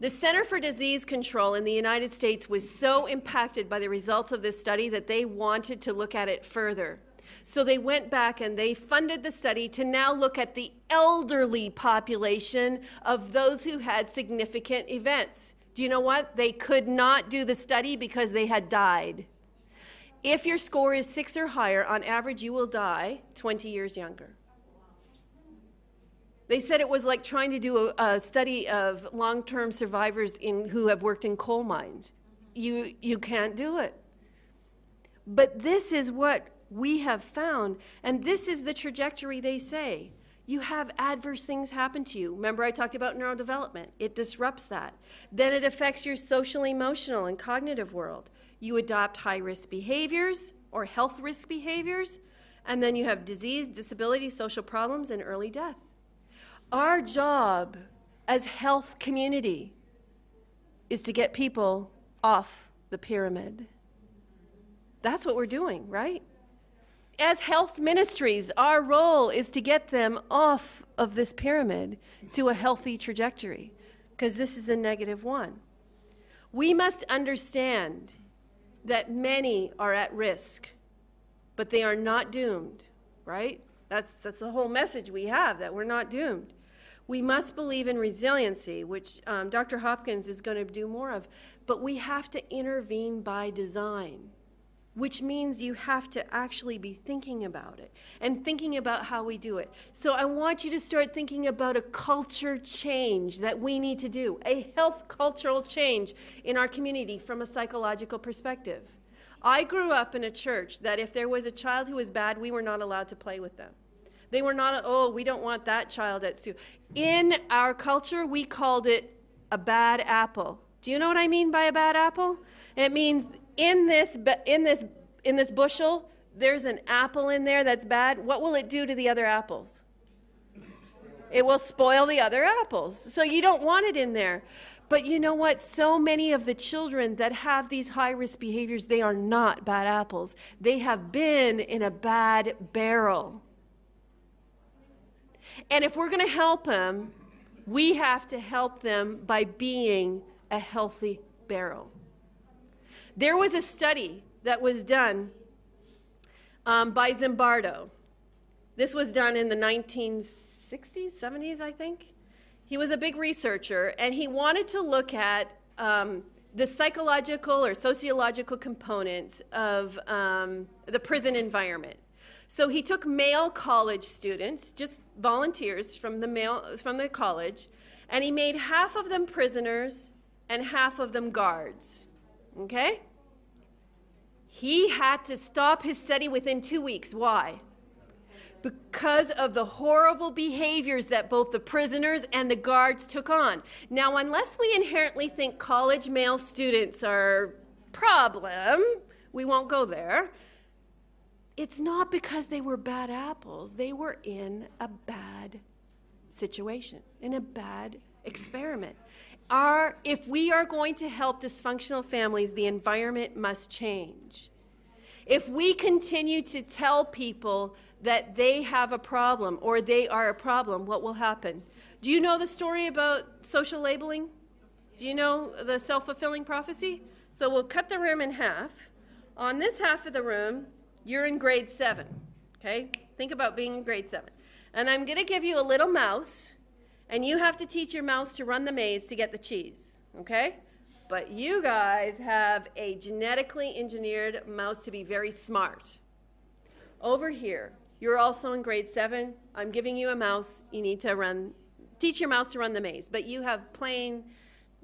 B: The Center for Disease Control in the United States was so impacted by the results of this study that they wanted to look at it further. So they went back and they funded the study to now look at the elderly population of those who had significant events. Do you know what? They could not do the study because they had died. If your score is six or higher, on average, you will die 20 years younger. They said it was like trying to do a, a study of long term survivors in, who have worked in coal mines. You, you can't do it. But this is what we have found, and this is the trajectory they say you have adverse things happen to you. Remember, I talked about neurodevelopment. It disrupts that. Then it affects your social, emotional, and cognitive world. You adopt high risk behaviors or health risk behaviors, and then you have disease, disability, social problems, and early death. Our job as health community is to get people off the pyramid. That's what we're doing, right? As health ministries, our role is to get them off of this pyramid to a healthy trajectory, because this is a negative one. We must understand that many are at risk, but they are not doomed, right? That's, that's the whole message we have that we're not doomed. We must believe in resiliency, which um, Dr. Hopkins is going to do more of, but we have to intervene by design which means you have to actually be thinking about it and thinking about how we do it. So I want you to start thinking about a culture change that we need to do, a health cultural change in our community from a psychological perspective. I grew up in a church that if there was a child who was bad, we were not allowed to play with them. They were not, oh, we don't want that child at school. In our culture, we called it a bad apple. Do you know what I mean by a bad apple? It means in this, in this, in this bushel, there's an apple in there that's bad. What will it do to the other apples? It will spoil the other apples. So you don't want it in there. But you know what? So many of the children that have these high risk behaviors, they are not bad apples. They have been in a bad barrel. And if we're going to help them, we have to help them by being a healthy barrel. There was a study that was done um, by Zimbardo. This was done in the 1960s, 70s, I think. He was a big researcher, and he wanted to look at um, the psychological or sociological components of um, the prison environment. So he took male college students, just volunteers from the male from the college, and he made half of them prisoners and half of them guards. Okay? He had to stop his study within two weeks. Why? Because of the horrible behaviors that both the prisoners and the guards took on. Now, unless we inherently think college male students are problem, we won't go there. It's not because they were bad apples. They were in a bad situation, in a bad experiment. Our, if we are going to help dysfunctional families, the environment must change. If we continue to tell people that they have a problem or they are a problem, what will happen? Do you know the story about social labeling? Do you know the self fulfilling prophecy? So we'll cut the room in half. on this half of the room, you're in grade seven. Okay? Think about being in grade seven. And I'm going to give you a little mouse, and you have to teach your mouse to run the maze to get the cheese. Okay? But you guys have a genetically engineered mouse to be very smart. Over here, you're also in grade seven. I'm giving you a mouse. You need to run, teach your mouse to run the maze. But you have plain,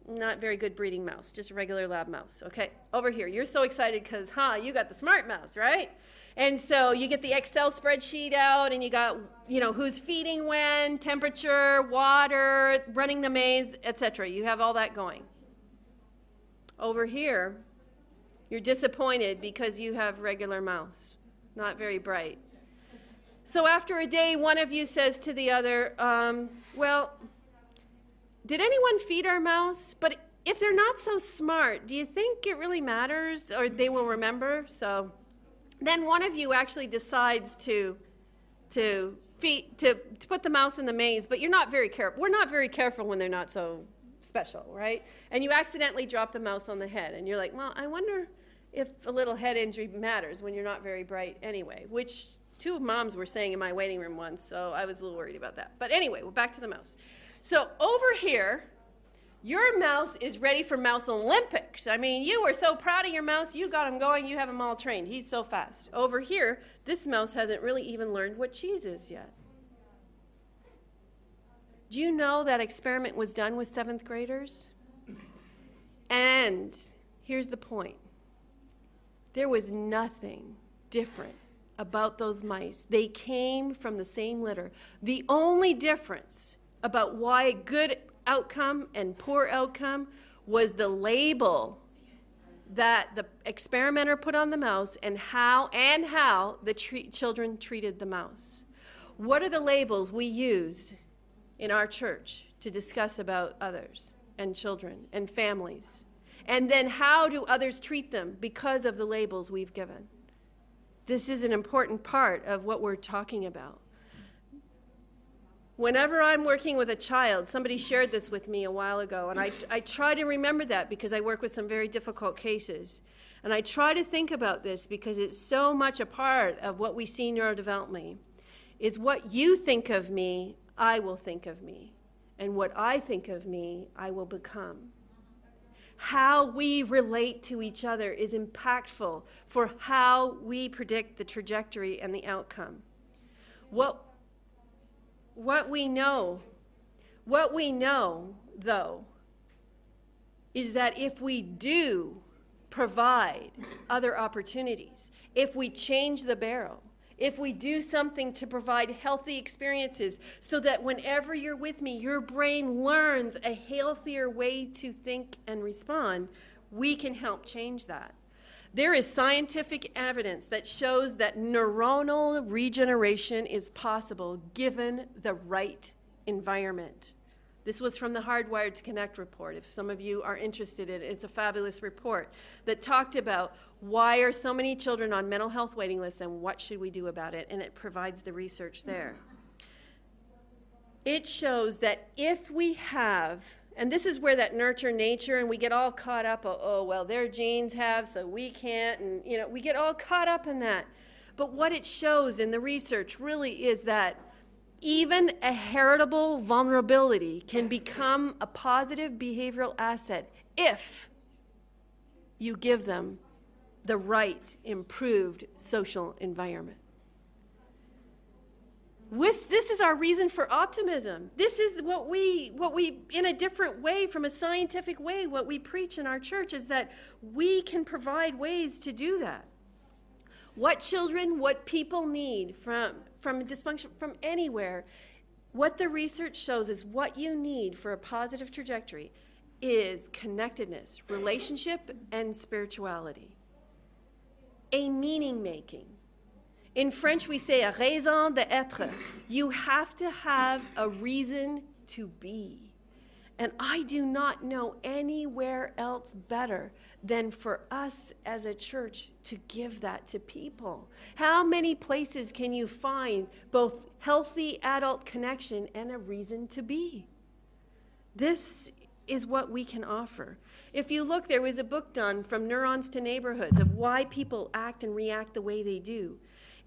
B: not very good breeding mouse, just a regular lab mouse. Okay, over here, you're so excited because, huh, you got the smart mouse, right? And so you get the Excel spreadsheet out and you got, you know, who's feeding when, temperature, water, running the maze, etc. You have all that going. Over here, you're disappointed because you have regular mouse, not very bright. So after a day, one of you says to the other, um, Well, did anyone feed our mouse? But if they're not so smart, do you think it really matters or they will remember? So then one of you actually decides to, to, feed, to, to put the mouse in the maze, but you're not very careful. We're not very careful when they're not so special, right? And you accidentally drop the mouse on the head, and you're like, well, I wonder if a little head injury matters when you're not very bright anyway, which two moms were saying in my waiting room once, so I was a little worried about that. But anyway, we're back to the mouse. So over here, your mouse is ready for Mouse Olympics. I mean, you were so proud of your mouse, you got him going, you have him all trained. He's so fast. Over here, this mouse hasn't really even learned what cheese is yet. Do you know that experiment was done with seventh graders? And here's the point there was nothing different about those mice. They came from the same litter. The only difference about why good outcome and poor outcome was the label that the experimenter put on the mouse and how and how the tre- children treated the mouse. What are the labels we used in our church to discuss about others and children and families? And then how do others treat them because of the labels we've given? This is an important part of what we're talking about. Whenever I'm working with a child, somebody shared this with me a while ago, and I, I try to remember that because I work with some very difficult cases. And I try to think about this because it's so much a part of what we see neurodevelopmentally. Is what you think of me, I will think of me. And what I think of me, I will become. How we relate to each other is impactful for how we predict the trajectory and the outcome. What what we know, what we know, though, is that if we do provide other opportunities, if we change the barrel, if we do something to provide healthy experiences so that whenever you're with me, your brain learns a healthier way to think and respond, we can help change that. There is scientific evidence that shows that neuronal regeneration is possible given the right environment. This was from the Hardwired to Connect report. If some of you are interested in it, it's a fabulous report that talked about why are so many children on mental health waiting lists and what should we do about it, and it provides the research there. It shows that if we have and this is where that nurture nature and we get all caught up oh, oh, well their genes have so we can't and you know we get all caught up in that. But what it shows in the research really is that even a heritable vulnerability can become a positive behavioral asset if you give them the right improved social environment with, this is our reason for optimism. This is what we, what we, in a different way, from a scientific way, what we preach in our church is that we can provide ways to do that. What children, what people need from, from dysfunction, from anywhere, what the research shows is what you need for a positive trajectory is connectedness, relationship, and spirituality. A meaning making in French, we say a raison d'être. You have to have a reason to be. And I do not know anywhere else better than for us as a church to give that to people. How many places can you find both healthy adult connection and a reason to be? This is what we can offer. If you look, there was a book done from neurons to neighborhoods of why people act and react the way they do.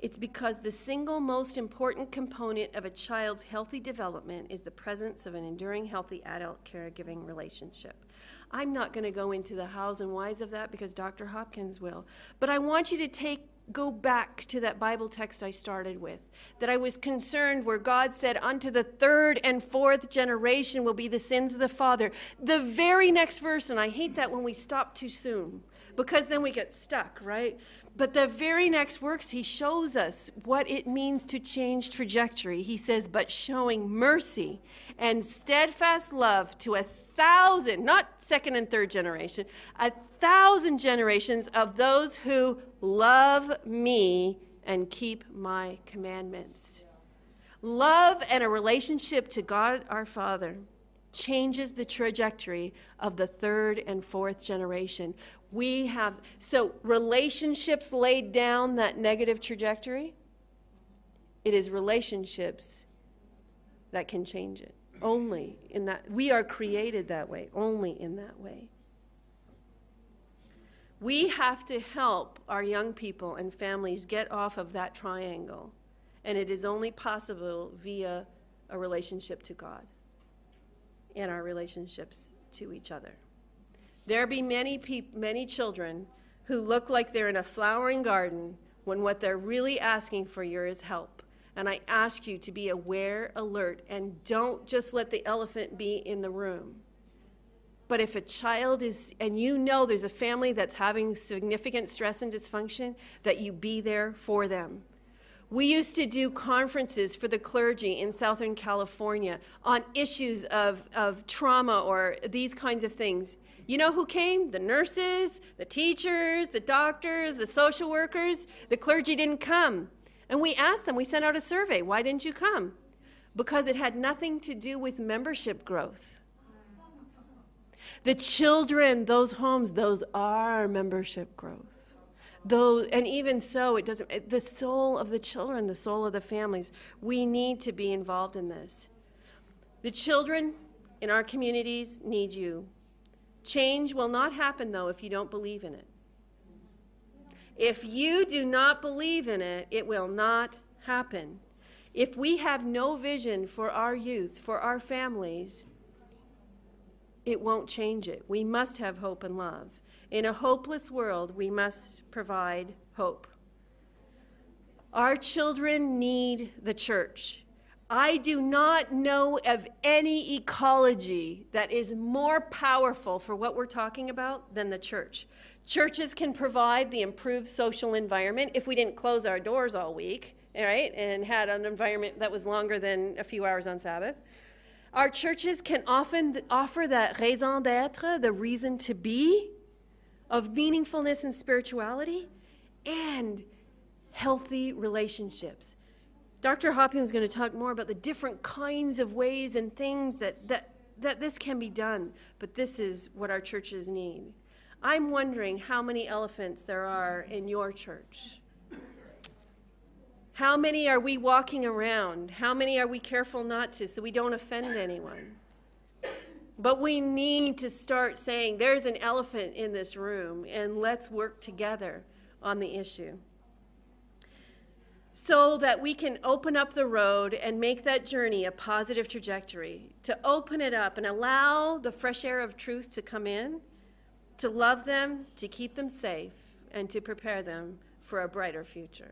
B: It's because the single most important component of a child's healthy development is the presence of an enduring, healthy adult caregiving relationship. I'm not going to go into the hows and whys of that because Dr. Hopkins will. But I want you to take go back to that Bible text I started with, that I was concerned where God said, Unto the third and fourth generation will be the sins of the father. The very next verse, and I hate that when we stop too soon because then we get stuck, right? But the very next works, he shows us what it means to change trajectory. He says, But showing mercy and steadfast love to a thousand, not second and third generation, a thousand generations of those who love me and keep my commandments. Love and a relationship to God our Father changes the trajectory of the third and fourth generation. We have, so relationships laid down that negative trajectory. It is relationships that can change it. Only in that. We are created that way, only in that way. We have to help our young people and families get off of that triangle. And it is only possible via a relationship to God and our relationships to each other. There be many peop- many children who look like they're in a flowering garden when what they're really asking for you is help. And I ask you to be aware, alert, and don't just let the elephant be in the room. But if a child is, and you know there's a family that's having significant stress and dysfunction, that you be there for them. We used to do conferences for the clergy in Southern California on issues of, of trauma or these kinds of things. You know who came? The nurses, the teachers, the doctors, the social workers. The clergy didn't come. And we asked them, we sent out a survey, why didn't you come? Because it had nothing to do with membership growth. The children, those homes, those are membership growth. Though, and even so, it doesn't, the soul of the children, the soul of the families, we need to be involved in this. The children in our communities need you. Change will not happen, though, if you don't believe in it. If you do not believe in it, it will not happen. If we have no vision for our youth, for our families, it won't change it. We must have hope and love. In a hopeless world, we must provide hope. Our children need the church. I do not know of any ecology that is more powerful for what we're talking about than the church. Churches can provide the improved social environment if we didn't close our doors all week, right, and had an environment that was longer than a few hours on Sabbath. Our churches can often offer that raison d'etre, the reason to be, of meaningfulness and spirituality, and healthy relationships. Dr. Hopkins is going to talk more about the different kinds of ways and things that, that, that this can be done, but this is what our churches need. I'm wondering how many elephants there are in your church. How many are we walking around? How many are we careful not to so we don't offend anyone? But we need to start saying there's an elephant in this room and let's work together on the issue. So that we can open up the road and make that journey a positive trajectory, to open it up and allow the fresh air of truth to come in, to love them, to keep them safe, and to prepare them for a brighter future.